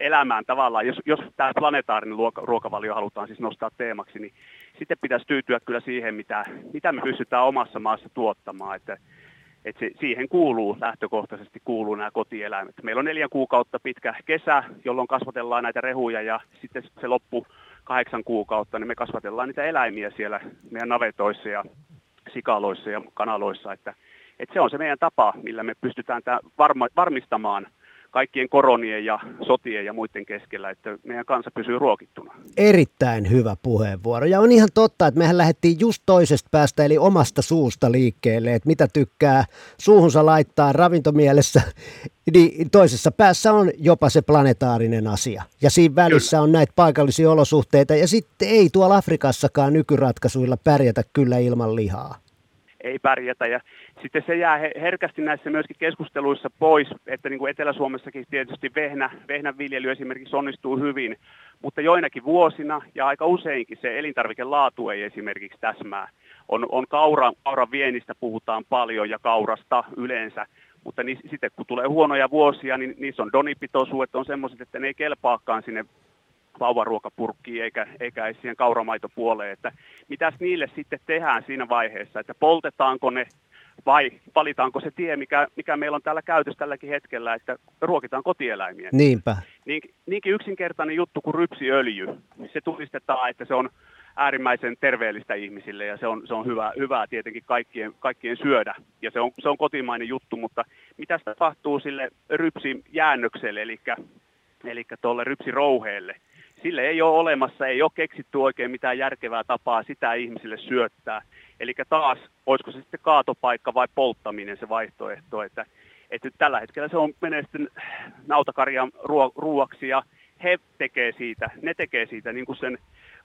elämään tavallaan, jos, jos tämä planetaarinen ruokavalio halutaan siis nostaa teemaksi, niin sitten pitäisi tyytyä kyllä siihen, mitä, mitä me pystytään omassa maassa tuottamaan, että, että se, siihen kuuluu, lähtökohtaisesti kuuluu nämä kotieläimet. Meillä on neljän kuukautta pitkä kesä, jolloin kasvatellaan näitä rehuja ja sitten se loppu kahdeksan kuukautta, niin me kasvatellaan niitä eläimiä siellä meidän navetoissa ja sikaloissa ja kanaloissa, että, että se on se meidän tapa, millä me pystytään tämä varma, varmistamaan kaikkien koronien ja sotien ja muiden keskellä, että meidän kansa pysyy ruokittuna. Erittäin hyvä puheenvuoro. Ja on ihan totta, että mehän lähdettiin just toisesta päästä, eli omasta suusta liikkeelle, että mitä tykkää suuhunsa laittaa ravintomielessä, [laughs] niin toisessa päässä on jopa se planetaarinen asia. Ja siinä välissä on näitä paikallisia olosuhteita, ja sitten ei tuolla Afrikassakaan nykyratkaisuilla pärjätä kyllä ilman lihaa. ei pärjätä. Ja sitten se jää he- herkästi näissä myöskin keskusteluissa pois, että niin kuin Etelä-Suomessakin tietysti vehnä, vehnän viljely esimerkiksi onnistuu hyvin, mutta joinakin vuosina ja aika useinkin se elintarvikelaatu ei esimerkiksi täsmää. On, on kaura, kauran viennistä puhutaan paljon ja kaurasta yleensä, mutta niin, sitten kun tulee huonoja vuosia, niin niissä on donipitoisuudet on semmoiset, että ne ei kelpaakaan sinne vauvaruokapurkkiin eikä, eikä edes siihen kauramaitopuoleen, että mitäs niille sitten tehdään siinä vaiheessa, että poltetaanko ne vai valitaanko se tie, mikä, mikä meillä on täällä käytössä tälläkin hetkellä, että ruokitaan kotieläimiä. Niinpä. Niin, niinkin yksinkertainen juttu kuin rypsiöljy, se tunnistetaan, että se on äärimmäisen terveellistä ihmisille ja se on, se on hyvä, hyvää tietenkin kaikkien, kaikkien syödä ja se on, se on kotimainen juttu, mutta mitä tapahtuu sille rypsijäännökselle, eli, eli tuolle rypsirouheelle? Sille ei ole olemassa, ei ole keksitty oikein mitään järkevää tapaa sitä ihmisille syöttää. Eli taas, olisiko se sitten kaatopaikka vai polttaminen se vaihtoehto, että, että nyt tällä hetkellä se on menee sitten nautakarjan ruo- ruuaksi ja he tekee siitä, ne tekee siitä niin kuin sen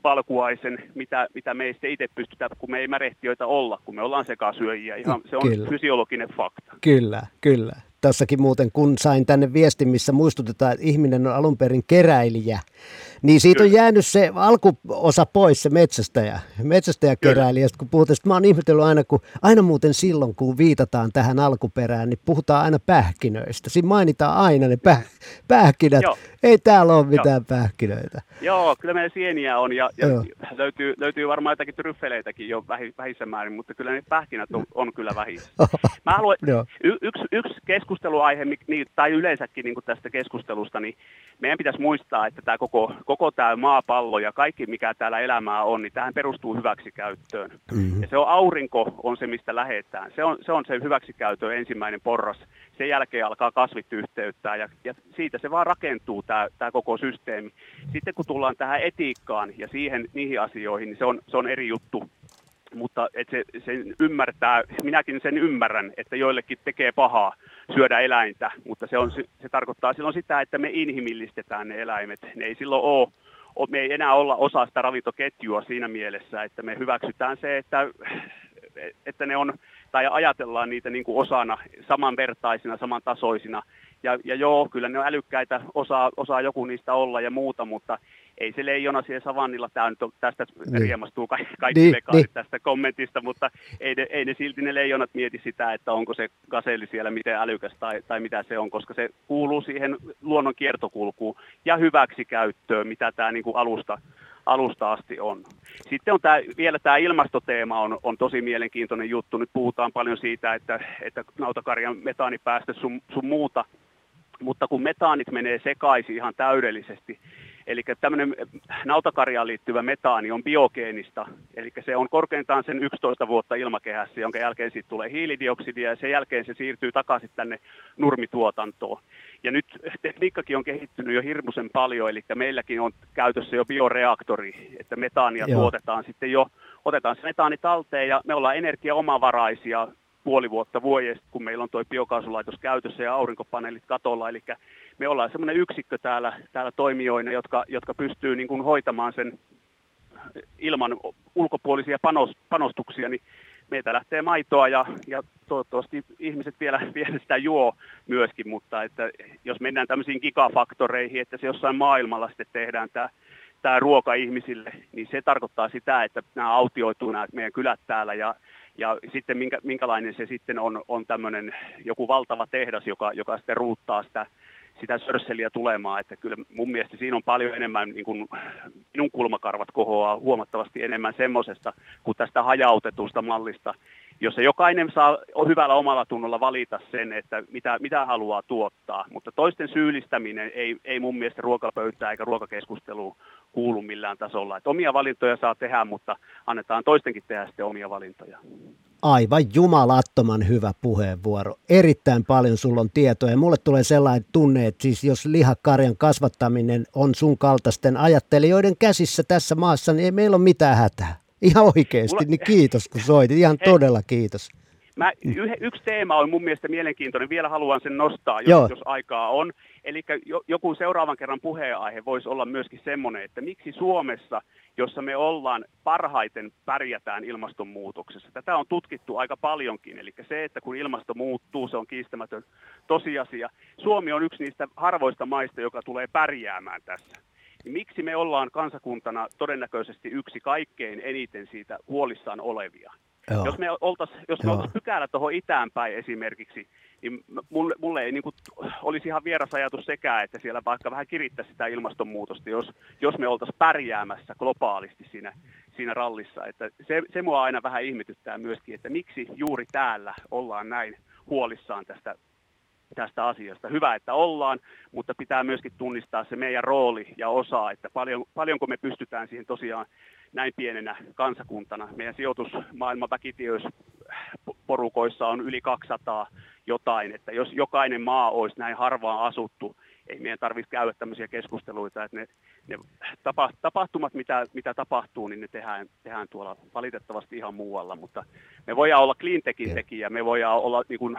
valkuaisen, mitä, mitä me ei sitten itse pystytä, kun me ei märehtiöitä olla, kun me ollaan sekasyöjiä. Ihan, se on Kyllä. fysiologinen fakta. Kyllä, kyllä. Tässäkin muuten, kun sain tänne viestin, missä muistutetaan, että ihminen on alun perin keräilijä, niin siitä on jäänyt se alkuosa pois, se metsästäjä, metsästäjäkeräilijä. Kun puhutaan, mä oon ihmetellyt aina, kun, aina muuten silloin, kun viitataan tähän alkuperään, niin puhutaan aina pähkinöistä. Siinä mainitaan aina ne päh, pähkinät. Joo. Ei täällä ole mitään pähkinöitä. Joo, kyllä meillä sieniä on ja, ja Joo. löytyy, löytyy varmaan jotakin tryffeleitäkin jo vähi, vähissä määrin, mutta kyllä ne pähkinät on, on kyllä vähissä. [laughs] Mä haluan, Joo. y, yksi, yksi keskusteluaihe, niin, tai yleensäkin niin tästä keskustelusta, niin meidän pitäisi muistaa, että tämä koko, koko tämä maapallo ja kaikki, mikä täällä elämää on, niin tähän perustuu hyväksikäyttöön. Mm-hmm. Ja se on aurinko on se, mistä lähdetään. Se on se, on se hyväksikäytön ensimmäinen porras. Sen jälkeen alkaa kasvit yhteyttää ja, ja siitä se vaan rakentuu tämä, tämä koko systeemi. Sitten kun tullaan tähän etiikkaan ja siihen, niihin asioihin, niin se on, se on eri juttu. Mutta et se, sen ymmärtää, minäkin sen ymmärrän, että joillekin tekee pahaa syödä eläintä, mutta se, on, se, tarkoittaa silloin sitä, että me inhimillistetään ne eläimet. Ne ei silloin ole, me ei enää olla osa sitä ravintoketjua siinä mielessä, että me hyväksytään se, että, että ne on, tai ajatellaan niitä niin kuin osana, samanvertaisina, samantasoisina. Ja, ja joo, kyllä ne on älykkäitä, osaa, osaa joku niistä olla ja muuta, mutta ei se leijona siellä savannilla, tämä nyt on, tästä Niin. riemastuu kaikki, kaikki Niin, niin, tästä kommentista, mutta ei ne, ei ne silti ne leijonat mieti sitä, että onko se gaselli siellä miten älykäs tai, tai mitä se on, koska se kuuluu siihen luonnon kiertokulkuun ja hyväksikäyttöön, mitä tämä niin kuin alusta, alusta asti on. Sitten on tää, vielä tämä ilmastoteema on, on tosi mielenkiintoinen juttu. Nyt puhutaan paljon siitä, että, että nautakarjan metaanipäästö sun, sun muuta, mutta kun metaanit menee sekaisin ihan täydellisesti, eli tämmöinen nautakarjaan liittyvä metaani on biogeenista, eli se on korkeintaan sen 11 vuotta ilmakehässä, jonka jälkeen siitä tulee hiilidioksidia ja sen jälkeen se siirtyy takaisin tänne nurmituotantoon. Ja nyt tekniikkakin on kehittynyt jo hirmuisen paljon, eli meilläkin on käytössä jo bioreaktori, että metaania Joo. tuotetaan sitten jo, otetaan se metaani talteen ja me ollaan energiaomavaraisia puoli vuotta vuodesta, kun meillä on tuo biokaasulaitos käytössä ja aurinkopaneelit katolla. Eli me ollaan semmoinen yksikkö täällä, täällä toimijoina, jotka, jotka pystyy niin kuin hoitamaan sen ilman ulkopuolisia panos, panostuksia, niin meiltä lähtee maitoa ja, ja toivottavasti ihmiset vielä, [laughs] vielä sitä juo myöskin, mutta että jos mennään tämmöisiin gigafaktoreihin, että se jossain maailmalla sitten tehdään tämä tämä ruoka ihmisille, niin se tarkoittaa sitä, että nämä autioituu nämä meidän kylät täällä ja, ja sitten minkä, minkälainen se sitten on, on tämmöinen joku valtava tehdas, joka, joka sitten ruuttaa sitä, sitä sörsseliä tulemaan, että kyllä mun mielestä siinä on paljon enemmän, niin kuin minun kulmakarvat kohoaa huomattavasti enemmän semmoisesta kuin tästä hajautetusta mallista, jossa jokainen saa hyvällä omalla tunnolla valita sen, että mitä, mitä haluaa tuottaa, mutta toisten syyllistäminen ei, ei mun mielestä ruokapöytää eikä ruokakeskusteluun kuulu millään tasolla. Että omia valintoja saa tehdä, mutta annetaan toistenkin tehdä sitten omia valintoja. Aivan jumalattoman hyvä puheenvuoro. Erittäin paljon sulla on tietoa ja mulle tulee sellainen tunne, että siis jos lihakarjan kasvattaminen on sun kaltaisten ajattelijoiden käsissä tässä maassa, niin ei meillä ole mitään hätää. Ihan oikeasti, niin kiitos kun soitit. Ihan todella kiitos. Mä, yhe, yksi teema on mun mielestä mielenkiintoinen, vielä haluan sen nostaa, Joo. jos, jos aikaa on. Eli jo, joku seuraavan kerran puheenaihe voisi olla myöskin semmoinen, että miksi Suomessa, jossa me ollaan parhaiten pärjätään ilmastonmuutoksessa. Tätä on tutkittu aika paljonkin, eli se, että kun ilmasto muuttuu, se on kiistämätön tosiasia. Suomi on yksi niistä harvoista maista, joka tulee pärjäämään tässä niin miksi me ollaan kansakuntana todennäköisesti yksi kaikkein eniten siitä huolissaan olevia? Joo. Jos me oltaisiin jos me Joo. oltais pykälä tuohon itään päin esimerkiksi, niin mulle, mulle ei niin kuin, olisi ihan vieras ajatus sekä, että siellä vaikka vähän kirittäisi sitä ilmastonmuutosta, jos, jos me oltaisiin pärjäämässä globaalisti siinä, siinä rallissa. Että se, se mua aina vähän ihmetyttää myöskin, että miksi juuri täällä ollaan näin huolissaan tästä tästä asiasta. Hyvä, että ollaan, mutta pitää myöskin tunnistaa se meidän rooli ja osa, että paljon, paljonko me pystytään siihen tosiaan näin pienenä kansakuntana. Meidän sijoitusmaailman väkitiöporukoissa on yli 200 jotain, että jos jokainen maa olisi näin harvaan asuttu, ei meidän tarvitse käydä tämmöisiä keskusteluita, että ne, ne tapa, tapahtumat, mitä, mitä tapahtuu, niin ne tehdään, tehdään tuolla valitettavasti ihan muualla, mutta me voidaan olla cleantechin tekijä, me voidaan olla niin kuin,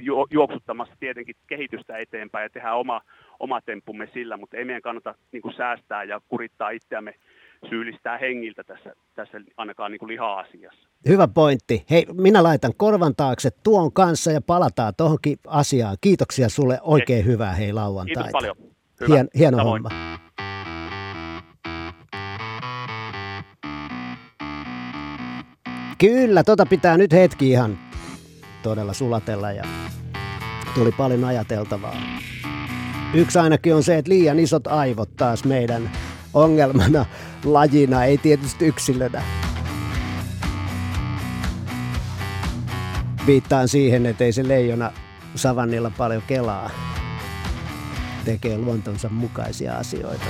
ju, juoksuttamassa tietenkin kehitystä eteenpäin ja tehdään oma, oma temppumme sillä, mutta ei meidän kannata niin kuin säästää ja kurittaa itseämme syyllistää hengiltä tässä, tässä ainakaan niin kuin liha-asiassa. Hyvä pointti. Hei, minä laitan korvan taakse tuon kanssa ja palataan tuohonkin asiaan. Kiitoksia sulle. Oikein hyvää hei lauantaita. Kiitos paljon. Hyvä. Hien, hieno Samoin. homma. Kyllä, tota pitää nyt hetki ihan todella sulatella ja tuli paljon ajateltavaa. Yksi ainakin on se, että liian isot aivot taas meidän ongelmana lajina, ei tietysti yksilönä. Viittaan siihen, että ei se leijona savannilla paljon kelaa. Tekee luontonsa mukaisia asioita.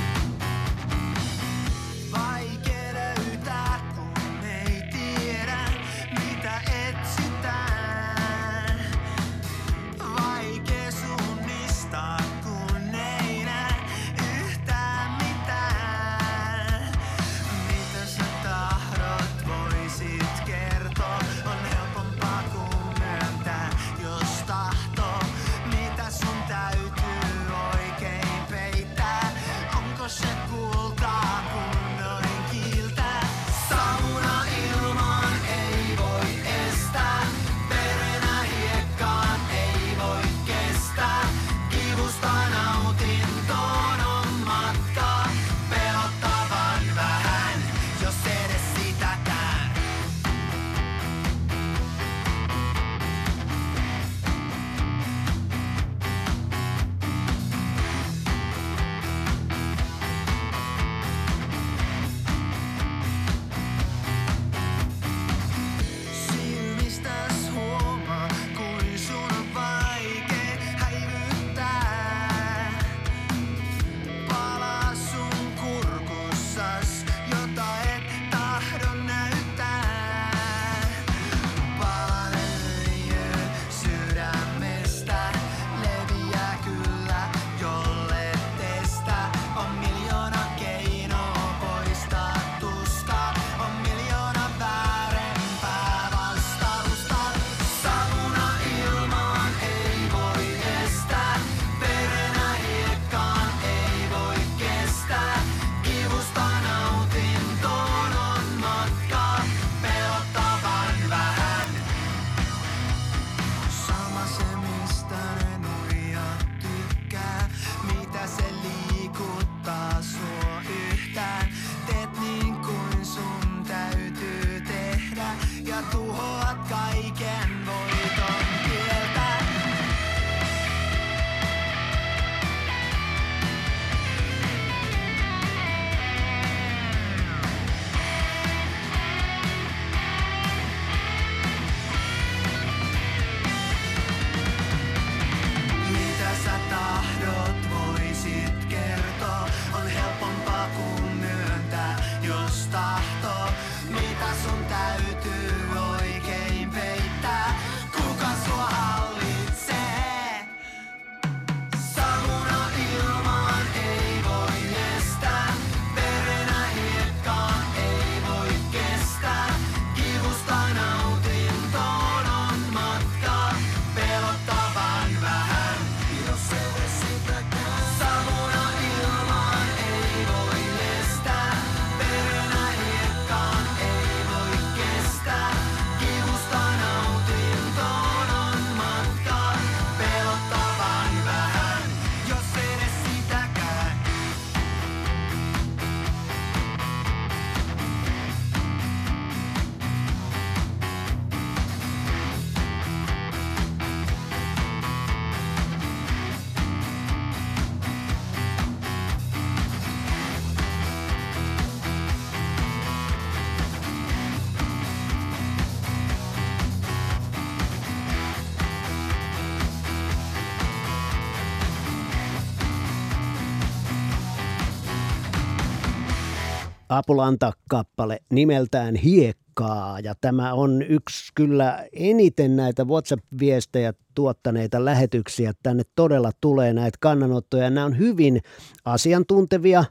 Apulanta-kappale nimeltään Hiekkaa ja tämä on yksi kyllä eniten näitä WhatsApp-viestejä tuottaneita lähetyksiä. Tänne todella tulee näitä kannanottoja. Nämä on hyvin asiantuntevia,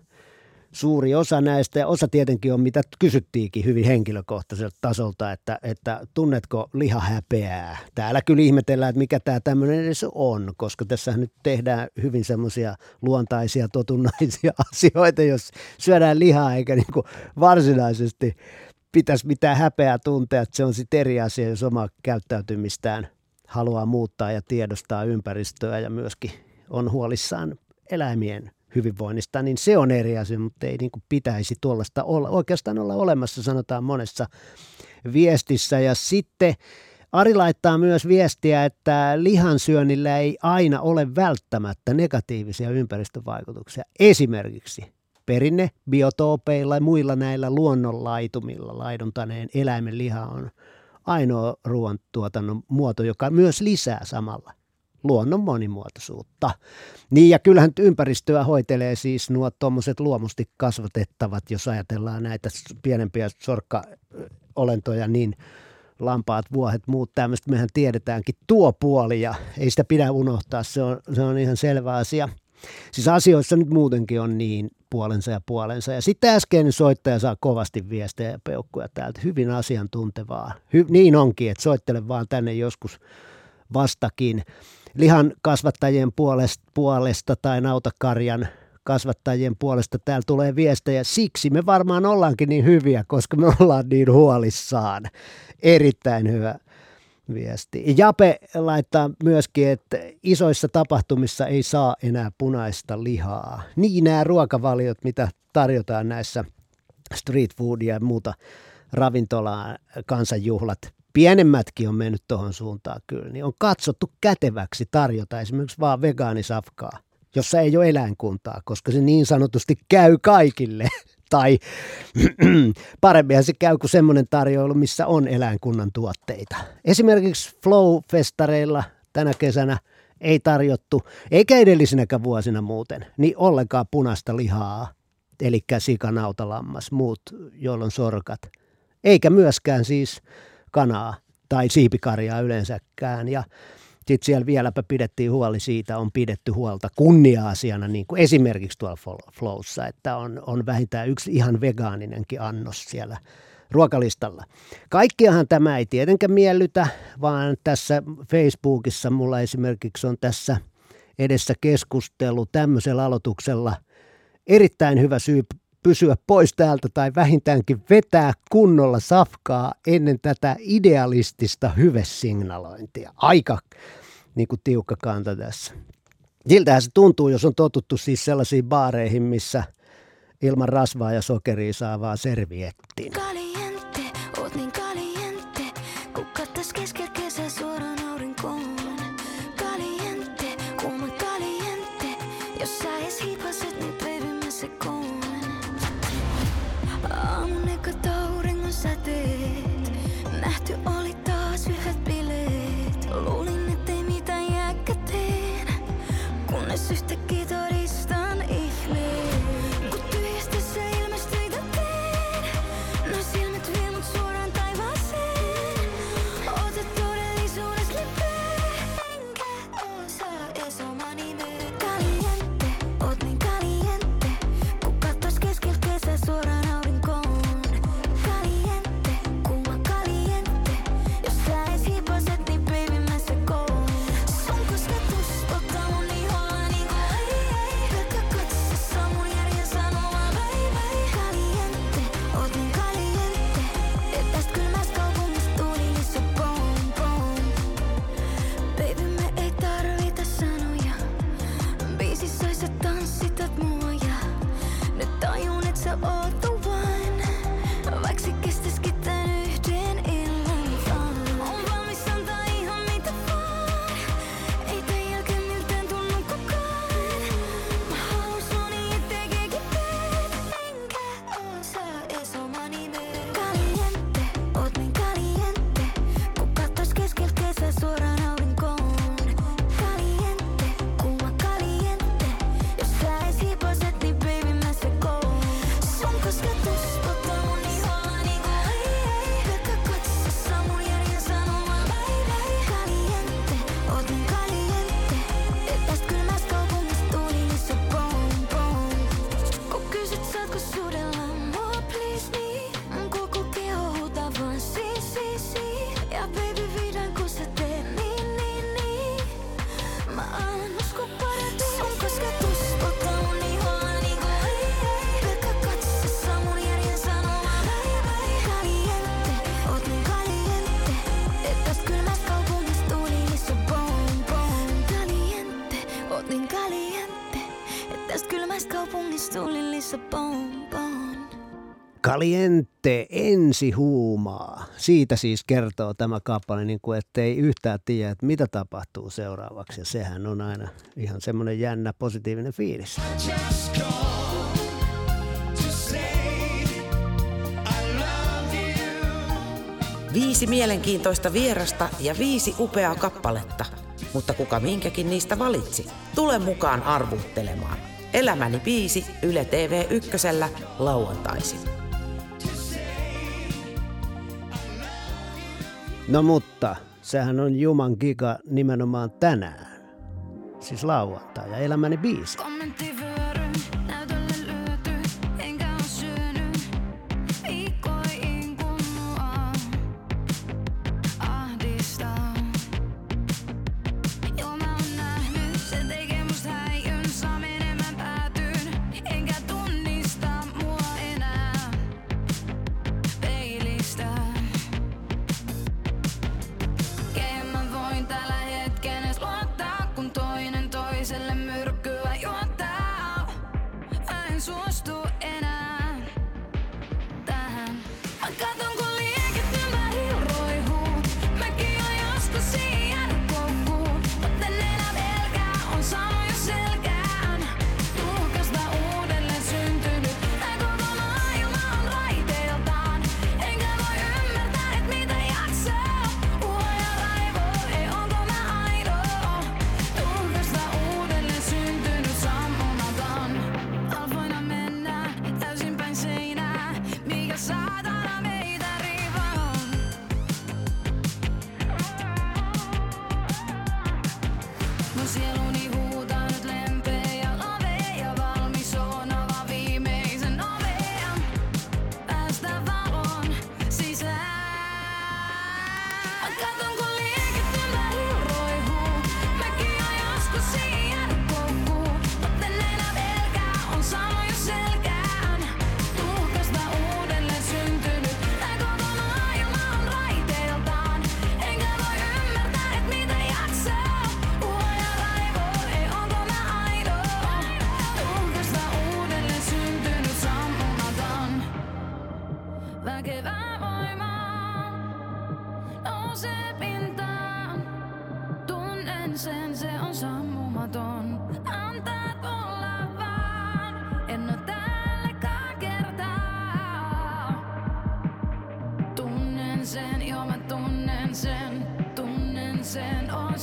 suuri osa näistä ja osa tietenkin on, mitä kysyttiinkin hyvin henkilökohtaiselta tasolta, että, että tunnetko lihahäpeää. Täällä kyllä ihmetellään, että mikä tämä tämmöinen edes on, koska tässä nyt tehdään hyvin semmoisia luontaisia, totunnaisia [laughs] asioita, jos syödään lihaa eikä niin varsinaisesti pitäisi mitään häpeää tuntea, että se on sitten eri asia, jos oma käyttäytymistään haluaa muuttaa ja tiedostaa ympäristöä ja myöskin on huolissaan eläimien hyvinvoinnista, niin se on eri asia, mutta ei niin kuin pitäisi tuollaista olla, oikeastaan olla olemassa, sanotaan monessa viestissä. Ja sitten Ari laittaa myös viestiä, että lihansyönnillä ei aina ole välttämättä negatiivisia ympäristövaikutuksia. Esimerkiksi perinne biotoopeilla ja muilla näillä luonnonlaitumilla laiduntaneen eläimen liha on ainoa ruoantuotannon muoto, joka myös lisää samalla luonnon monimuotoisuutta. Niin ja kyllähän ympäristöä hoitelee siis nuo tuommoiset luomusti kasvatettavat, jos ajatellaan näitä pienempiä sorkkaolentoja, niin lampaat, vuohet, muut tämmöistä, mehän tiedetäänkin tuo puoli ja ei sitä pidä unohtaa, se on, se on ihan selvä asia. Siis asioissa nyt muutenkin on niin puolensa ja puolensa. Ja sitten äskeinen soittaja saa kovasti viestejä ja peukkuja täältä. Hyvin asiantuntevaa. Hy- niin onkin, että soittele vaan tänne joskus vastakin lihan kasvattajien puolesta, puolesta tai nautakarjan kasvattajien puolesta täällä tulee viestejä. Siksi me varmaan ollaankin niin hyviä, koska me ollaan niin huolissaan. Erittäin hyvä viesti. Jape laittaa myöskin, että isoissa tapahtumissa ei saa enää punaista lihaa. Niin nämä ruokavaliot, mitä tarjotaan näissä street foodia ja muuta ravintolaa, kansanjuhlat, pienemmätkin on mennyt tuohon suuntaan kyllä, niin on katsottu käteväksi tarjota esimerkiksi vaan vegaanisafkaa, jossa ei ole eläinkuntaa, koska se niin sanotusti käy kaikille. [laughs] Tai [clears throat] paremmin se käy kuin semmoinen tarjoilu, missä on eläinkunnan tuotteita. Esimerkiksi Flow-festareilla tänä kesänä ei tarjottu, eikä edellisinäkään vuosina muuten, niin ollenkaan punaista lihaa, eli sikanautalammas, muut, joilla on sorkat. Eikä myöskään siis kanaa tai siipikarjaa yleensäkään. Ja sitten siellä vieläpä pidettiin huoli siitä, on pidetty huolta kunnia-asiana, niin kuin esimerkiksi tuolla Flowssa, että on, on vähintään yksi ihan vegaaninenkin annos siellä ruokalistalla. Kaikkiahan tämä ei tietenkään miellytä, vaan tässä Facebookissa mulla esimerkiksi on tässä edessä keskustelu tämmöisellä aloituksella erittäin hyvä syy pysyä pois täältä tai vähintäänkin vetää kunnolla safkaa ennen tätä idealistista hyvesignalointia. Aika niin kuin tiukka kanta tässä. Siltähän se tuntuu, jos on totuttu siis sellaisiin baareihin, missä ilman rasvaa ja sokeria saa vaan serviettin. Caliente, Caliente ensi huumaa. Siitä siis kertoo tämä kappale, niin kuin ettei yhtään tiedä, että mitä tapahtuu seuraavaksi. Ja sehän on aina ihan semmoinen jännä positiivinen fiilis. Viisi mielenkiintoista vierasta ja viisi upeaa kappaletta. Mutta kuka minkäkin niistä valitsi? Tule mukaan arvuuttelemaan. Elämäni biisi Yle TV ykkösellä lauantaisin. No mutta, sehän on Juman giga nimenomaan tänään. Siis lauantai ja elämäni biisi. Kommenttivyöry,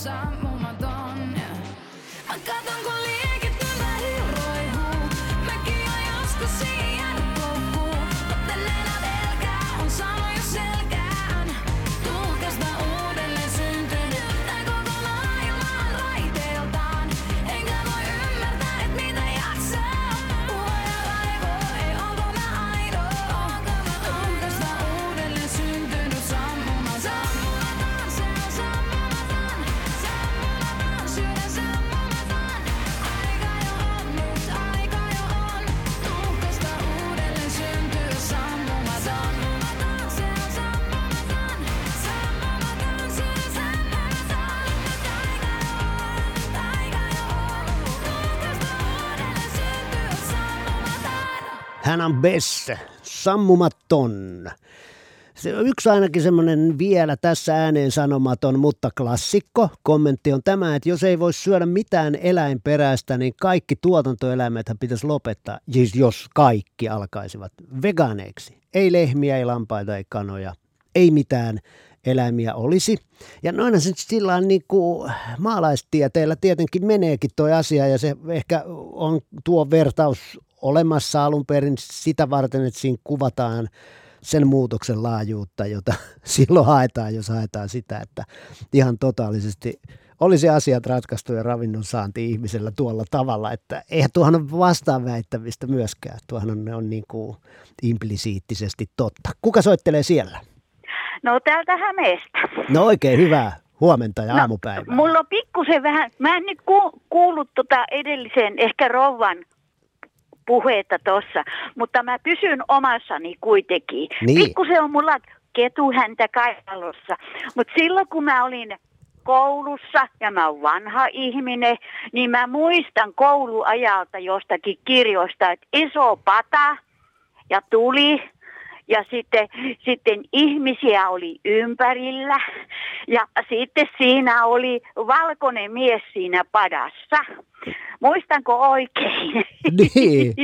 sen, on Hän on Besse, sammumaton. Se on yksi ainakin semmoinen vielä tässä ääneen sanomaton, mutta klassikko. Kommentti on tämä, että jos ei voi syödä mitään eläinperäistä, niin kaikki tuotantoeläimet pitäisi lopettaa. Siis jos kaikki alkaisivat vegaaneiksi. Ei lehmiä, ei lampaita, ei kanoja, ei mitään eläimiä olisi. Ja noina se sillä niin maalaistieteellä tietenkin meneekin tuo asia ja se ehkä on tuo vertaus olemassa alun perin sitä varten, että siinä kuvataan sen muutoksen laajuutta, jota [laughs] silloin haetaan, jos haetaan sitä, että ihan totaalisesti olisi asiat ratkaistu ja ravinnon saanti ihmisellä tuolla tavalla, että eihän tuohan ole vastaan väittämistä myöskään. Tuohan on, on niin kuin implisiittisesti totta. Kuka soittelee siellä? No täältä Hämeestä. No oikein hyvää huomenta ja aamupäivää. Mulla on pikkusen vähän, mä en nyt ku, kuullut tota edellisen ehkä rouvan puhetta tossa, mutta mä pysyn omassani kuitenkin. Niin. Pikkusen on mulla ketuhäntä kainalossa, mutta silloin kun mä olin koulussa ja mä oon vanha ihminen, niin mä muistan kouluajalta jostakin kirjoista, että iso pata ja tuli ja sitten, sitten ihmisiä oli ympärillä ja sitten siinä oli valkoinen mies siinä padassa. Muistanko oikein? Niin.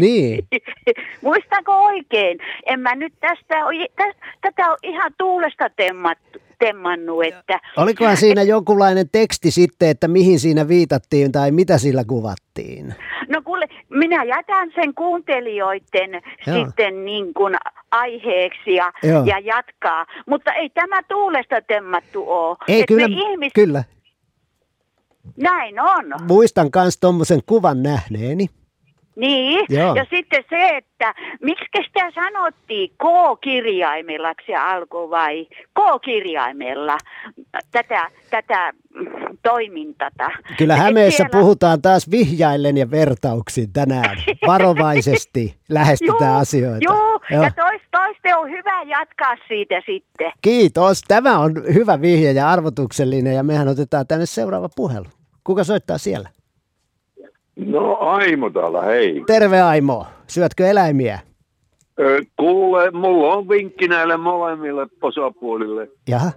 Niin. [laughs] Muistanko oikein? En mä nyt tästä, ole- tä, tätä on ihan tuulesta temmattu, temmannut, että... Olikohan siinä jonkunlainen teksti sitten, että mihin siinä viitattiin tai mitä sillä kuvattiin? No kuule, minä jätän sen kuuntelijoiden Joo. sitten niin kuin aiheeksi ja, Joo. ja jatkaa. Mutta ei tämä tuulesta temmattu ole. Ei, Et kyllä, ihmis... kyllä. Näin on. Muistan myös tuommoisen kuvan nähneeni. Niin, Joo. ja sitten se, että miksi sitä sanottiin K-kirjaimella, se alkoi vai K-kirjaimella tätä, tätä toimintata. Kyllä Hämeessä siellä- puhutaan taas vihjaillen ja vertauksin tänään. Varovaisesti [laughs] lähestytään Juu, asioita. Joo, Joo. ja tois, toiste on hyvä jatkaa siitä sitten. Kiitos. Tämä on hyvä vihje ja arvotuksellinen ja mehän otetaan tänne seuraava puhelu. Kuka soittaa siellä? No Aimo täällä, hei. Terve Aimo. Syötkö eläimiä? Ö, Kuule, mulla on vinkki näille molemmille osapuolille. Jaha.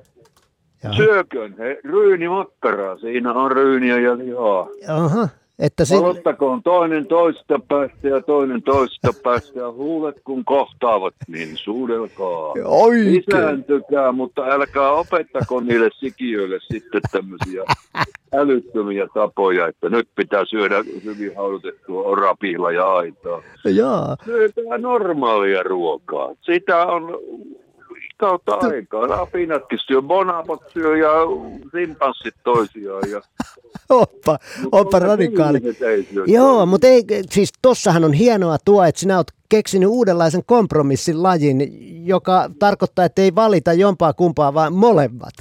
Jaha. Syökön he ryynimakkaraa, siinä on ryyniä ja lihaa. Aha. Että si- Aloittakoon toinen toista päästä ja toinen toista päästä ja huulet kun kohtaavat, niin suudelkaa. Oikein. Lisääntykää, mutta älkää opettako niille sikiöille sitten tämmöisiä älyttömiä tapoja, että nyt pitää syödä hyvin haudutettua orapihla ja aitaa. Jaa. Syötään normaalia ruokaa. Sitä on kautta aikaa. Rapinatkin syö, bonapot syö ja simpanssit toisiaan. Ja Oppa, oppa radikaali. Joo, mutta ei, siis tossahan on hienoa tuo, että sinä olet keksinyt uudenlaisen kompromissin lajin, joka tarkoittaa, että ei valita jompaa kumpaa, vaan molemmat.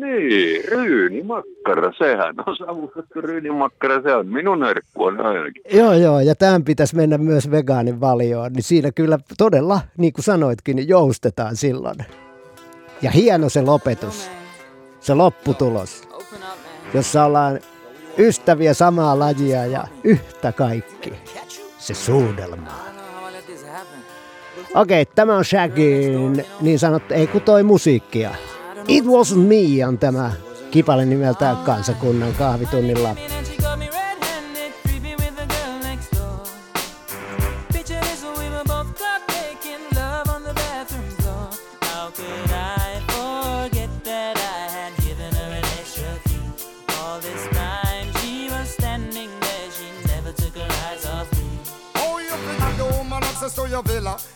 Niin, ryynimakkara, sehän on savustettu ryynimakkara, se on minun herkkuani ainakin. Joo, joo, ja tämän pitäisi mennä myös vegaanin valioon, niin siinä kyllä todella, niin kuin sanoitkin, niin joustetaan silloin. Ja hieno se lopetus, se lopputulos, jossa ollaan ystäviä samaa lajia ja yhtä kaikki. Se suudelma. Okei, okay, tämä on Shagin niin sanottu, ei kun toi musiikkia. It Wasn't Me on tämä kipale nimeltään kansakunnan kahvitunnilla. Your villa?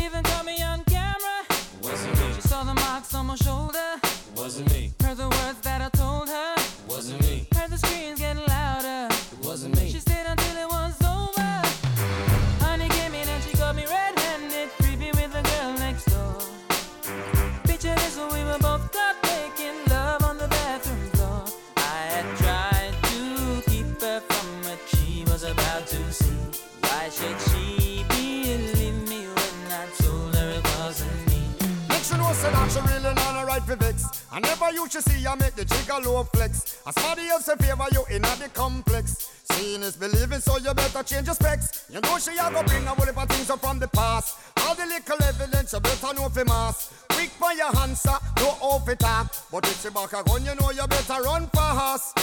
She saw the marks on my shoulder. Wasn't me. Heard the words that I told her. Wasn't me. Heard the screams I never you should see I make the jigger low flex. As somebody else in favor you in the complex. Seeing is believing, so you better change your specs. You know she a go bring a whole heap of things up from the past. All the little evidence you better know for mass. Quick for your answer, no off it talk. But if she back a gun, you know you better run fast.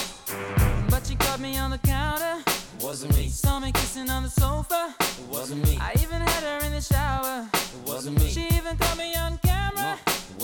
But she caught me on the counter. Wasn't me. Saw me kissing on the sofa. It wasn't me. I even had her in the shower. It wasn't me. She even caught me on camera.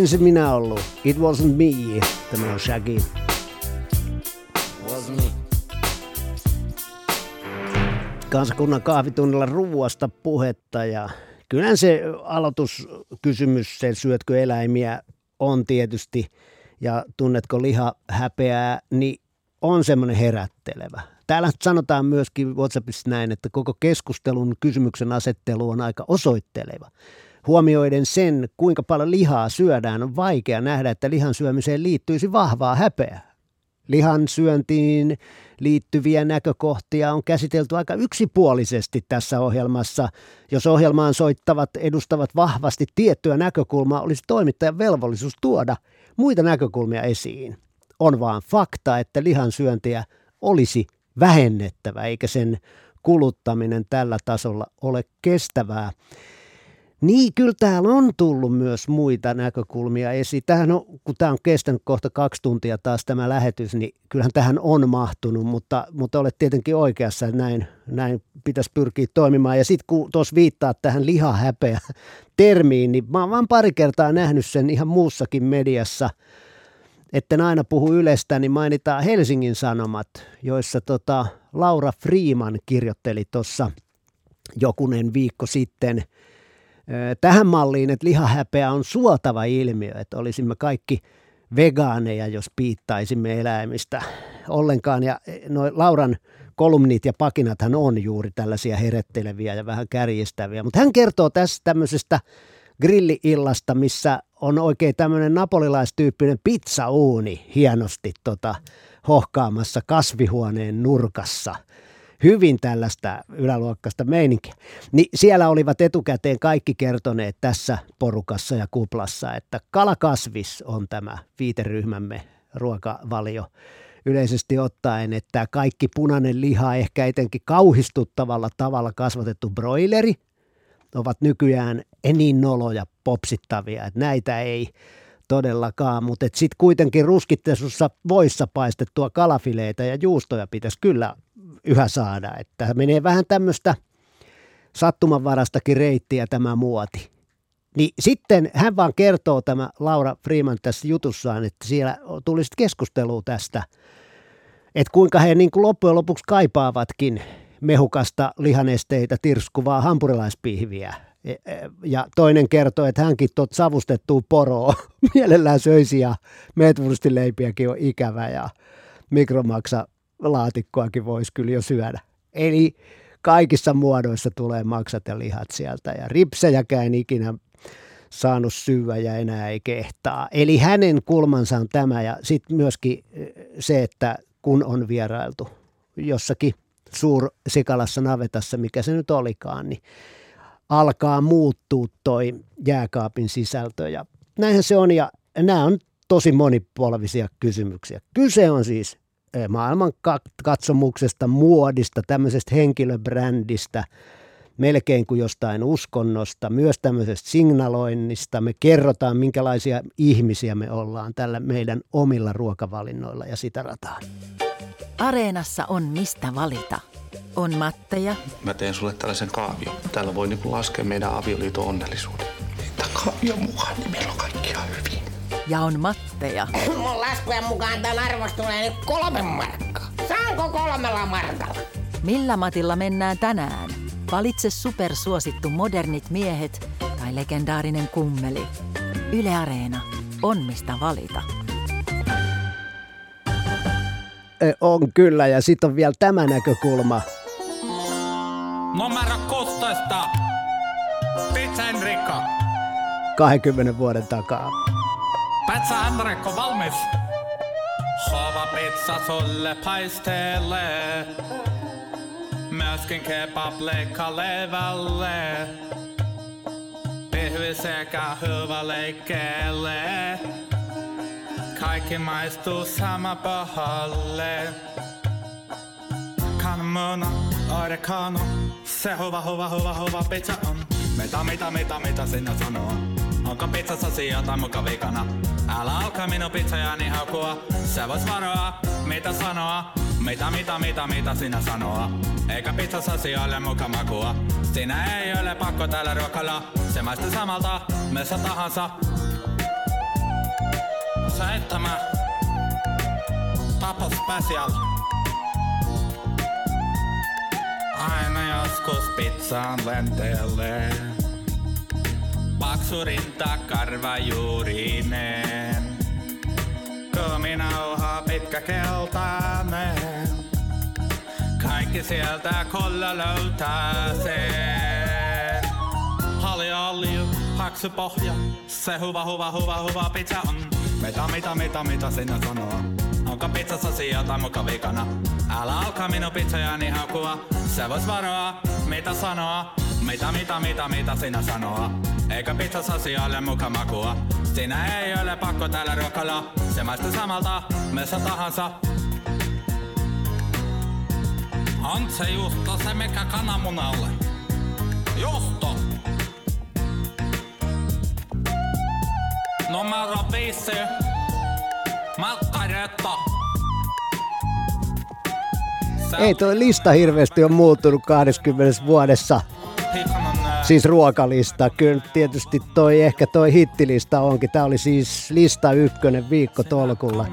Ensin minä ollut. It wasn't me. Tämä on Shaggy. Wasn't me. kansakunnan kahvitunnilla ruuasta puhetta ja kyllähän se aloituskysymys, se syötkö eläimiä, on tietysti ja tunnetko liha häpeää, niin on semmoinen herättelevä. Täällä sanotaan myöskin WhatsAppissa näin, että koko keskustelun kysymyksen asettelu on aika osoitteleva. Huomioiden sen, kuinka paljon lihaa syödään, on vaikea nähdä, että lihan syömiseen liittyisi vahvaa häpeää. Lihan syöntiin liittyviä näkökohtia on käsitelty aika yksipuolisesti tässä ohjelmassa. Jos ohjelmaan soittavat edustavat vahvasti tiettyä näkökulmaa, olisi toimittajan velvollisuus tuoda muita näkökulmia esiin. On vaan fakta, että lihan syöntiä olisi vähennettävä, eikä sen kuluttaminen tällä tasolla ole kestävää. Niin, kyllä täällä on tullut myös muita näkökulmia esiin. Tähän on, kun tämä on kestänyt kohta kaksi tuntia taas tämä lähetys, niin kyllähän tähän on mahtunut, mutta, mutta olet tietenkin oikeassa, että näin, näin pitäisi pyrkiä toimimaan. Ja sitten kun tuossa viittaa tähän lihahäpeä termiin, niin mä oon vaan pari kertaa nähnyt sen ihan muussakin mediassa, etten aina puhu Ylestä, niin mainitaan Helsingin Sanomat, joissa tota Laura Freeman kirjoitteli tuossa jokunen viikko sitten – tähän malliin, että lihahäpeä on suotava ilmiö, että olisimme kaikki vegaaneja, jos piittaisimme eläimistä ollenkaan. Ja noin Lauran kolumnit ja pakinathan on juuri tällaisia heretteleviä ja vähän kärjistäviä. Mutta hän kertoo tässä tämmöisestä grilliillasta, missä on oikein tämmöinen napolilaistyyppinen pizzauuni hienosti tota, hohkaamassa kasvihuoneen nurkassa – hyvin tällaista yläluokkaista meininkiä. Niin siellä olivat etukäteen kaikki kertoneet tässä porukassa ja kuplassa, että kalakasvis on tämä viiteryhmämme ruokavalio yleisesti ottaen, että kaikki punainen liha, ehkä etenkin kauhistuttavalla tavalla kasvatettu broileri, ovat nykyään niin noloja popsittavia, että näitä ei todellakaan, mutta sitten kuitenkin ruskittesussa voissa paistettua kalafileita ja juustoja pitäisi kyllä yhä saada. Että menee vähän tämmöistä sattumanvarastakin reittiä tämä muoti. Niin sitten hän vaan kertoo tämä Laura Freeman tässä jutussaan, että siellä tuli sitten keskustelua tästä, että kuinka he niin kuin loppujen lopuksi kaipaavatkin mehukasta lihanesteitä tirskuvaa hampurilaispihviä. E, e, ja toinen kertoo, että hänkin tuot savustettua poroa [laughs] mielellään söisi ja meetwurstileipiäkin on ikävä ja mikromaksa laatikkoakin voisi kyllä jo syödä. Eli kaikissa muodoissa tulee maksat ja lihat sieltä ja ripsejäkään ikinä saanut syödä ja enää ei kehtaa. Eli hänen kulmansa on tämä ja sitten myöskin eh, se, että kun on vierailtu jossakin suursikalassa navetassa, mikä se nyt olikaan, niin alkaa muuttua toi jääkaapin sisältö ja näinhän se on ja nämä on tosi monipolvisia kysymyksiä. Kyse on siis Eh, maailman katsomuksesta, muodista, tämmöisestä henkilöbrändistä, melkein kuin jostain uskonnosta, myös tämmöisestä signaloinnista. Me kerrotaan, minkälaisia ihmisiä me ollaan tällä meidän omilla ruokavalinnoilla ja sitä rataa. Areenassa on mistä valita. On matteja. Mä teen sulle tällaisen kaavion. Täällä voi niinku laskea meidän avioliiton onnellisuuden. Tämä kaavio mukaan, niin meillä on kaikkia hyvin. Ja on matteja. Mun laskujen mukaan tän arvos tulee nyt kolme markkaa. Saanko kolmella markalla? Millä matilla mennään tänään? Valitse supersuosittu modernit miehet tai legendaarinen kummeli. Yle Areena. On mistä valita. On kyllä, ja sitten on vielä tämä näkökulma. Numero 16. Pizza Enrico. 20 vuoden takaa. Pizza Enrico valmis. Hova pizza sulle paisteelle. Myöskin kebab leikka leivälle. Pihvi sekä hyvä leikkeelle. Kaikki maistuu sama pahalle. Kananmuna, oregano. Se hyvä, hyvä, hyvä, hyvä pizza on. Mitä, mitä, mitä, mitä sinä sanoo? Onko pizzasasi jotain muka vikana? Älä alkaa minun pizzojani haukua. Sä vois varoa, mitä sanoa. Mitä, mitä, mitä, mitä sinä sanoa? Eikä pizzasasi ole muka makua. Sinä ei ole pakko täällä ruokalla. Se maistuu samalta, missä tahansa. Special. Aina joskus pizzaan lentelee. Paksu rinta karva juurinen. Kuminauha pitkä keltainen. Kaikki sieltä kolla löytää sen. Halja alju, haksu pohja. Se huva, huva, huva, huva pizza on. Mitä, mitä, mitä, mitä sinä sanoo? Onko pizzassa sijaa tai muka vikana? Älä alkaa minun pizzojani hakua. Se vois varoa, mitä sanoa? Mitä, mitä, mitä, mitä sinä sanoo? Eikä pizzassa sijalle muka makua. Siinä ei ole pakko täällä ruokalla. Se maistuu samalta, missä tahansa. On se juusto se mikä kananmunalle. Juusto! Numero viisi. Makkaretta. Ei toi lista hirveästi on muuttunut 20 vuodessa. Siis ruokalista. Kyllä tietysti toi ehkä toi hittilista onkin. Tää oli siis lista ykkönen viikko tolkulla.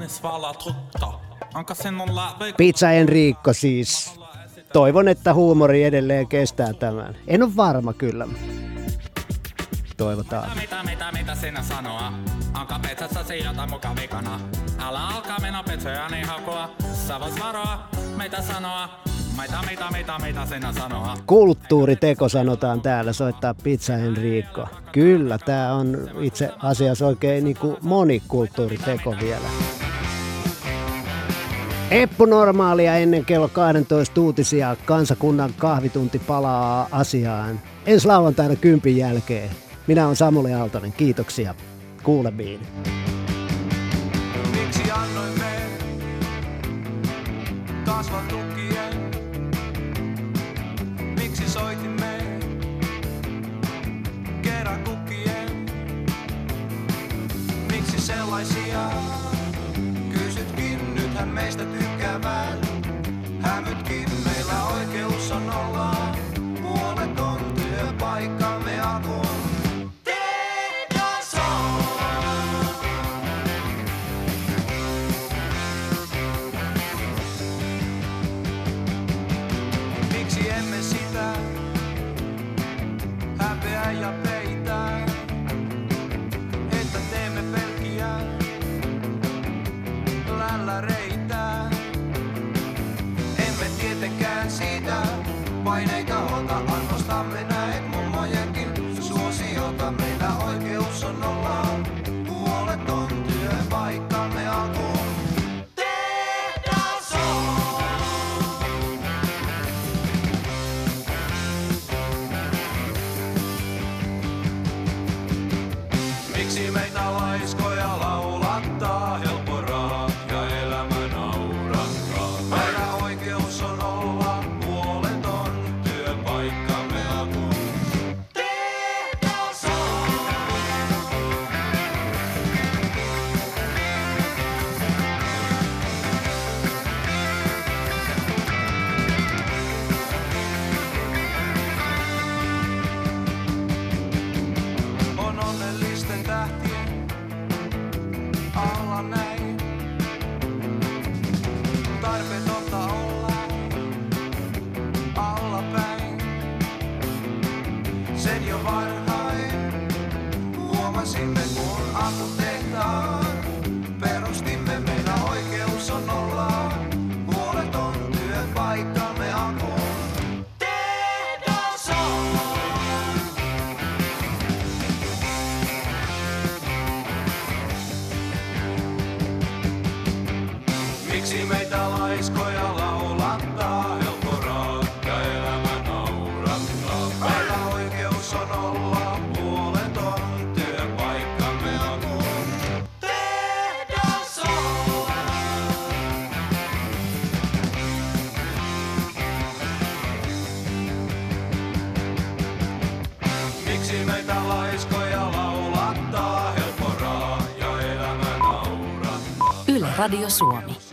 Pizza Enrico siis. Toivon, että huumori edelleen kestää tämän. En ole varma kyllä. Toivotaan. Mitä, mitä, mitä sinä sanoo? Onko pizzassa jotain muka vikana? Älä alkaa minun pizzojani hakua. Sä vois varoa, mitä sanoa? Mitä, mitä, mitä, mitä sinä sanoo? Kulttuuriteko sanotaan täällä, soittaa Pizza Enrico. Kyllä, tää on itse asiassa oikein niinku monikulttuuriteko vielä. Eppu normaalia ennen kello 12 uutisia. Kansakunnan kahvitunti palaa asiaan. Ensi lauantaina kympin jälkeen. Minä olen Samuli Aaltonen. Kiitoksia. Kuulemiin. Miksi annoimme kasvot Radio Suomi.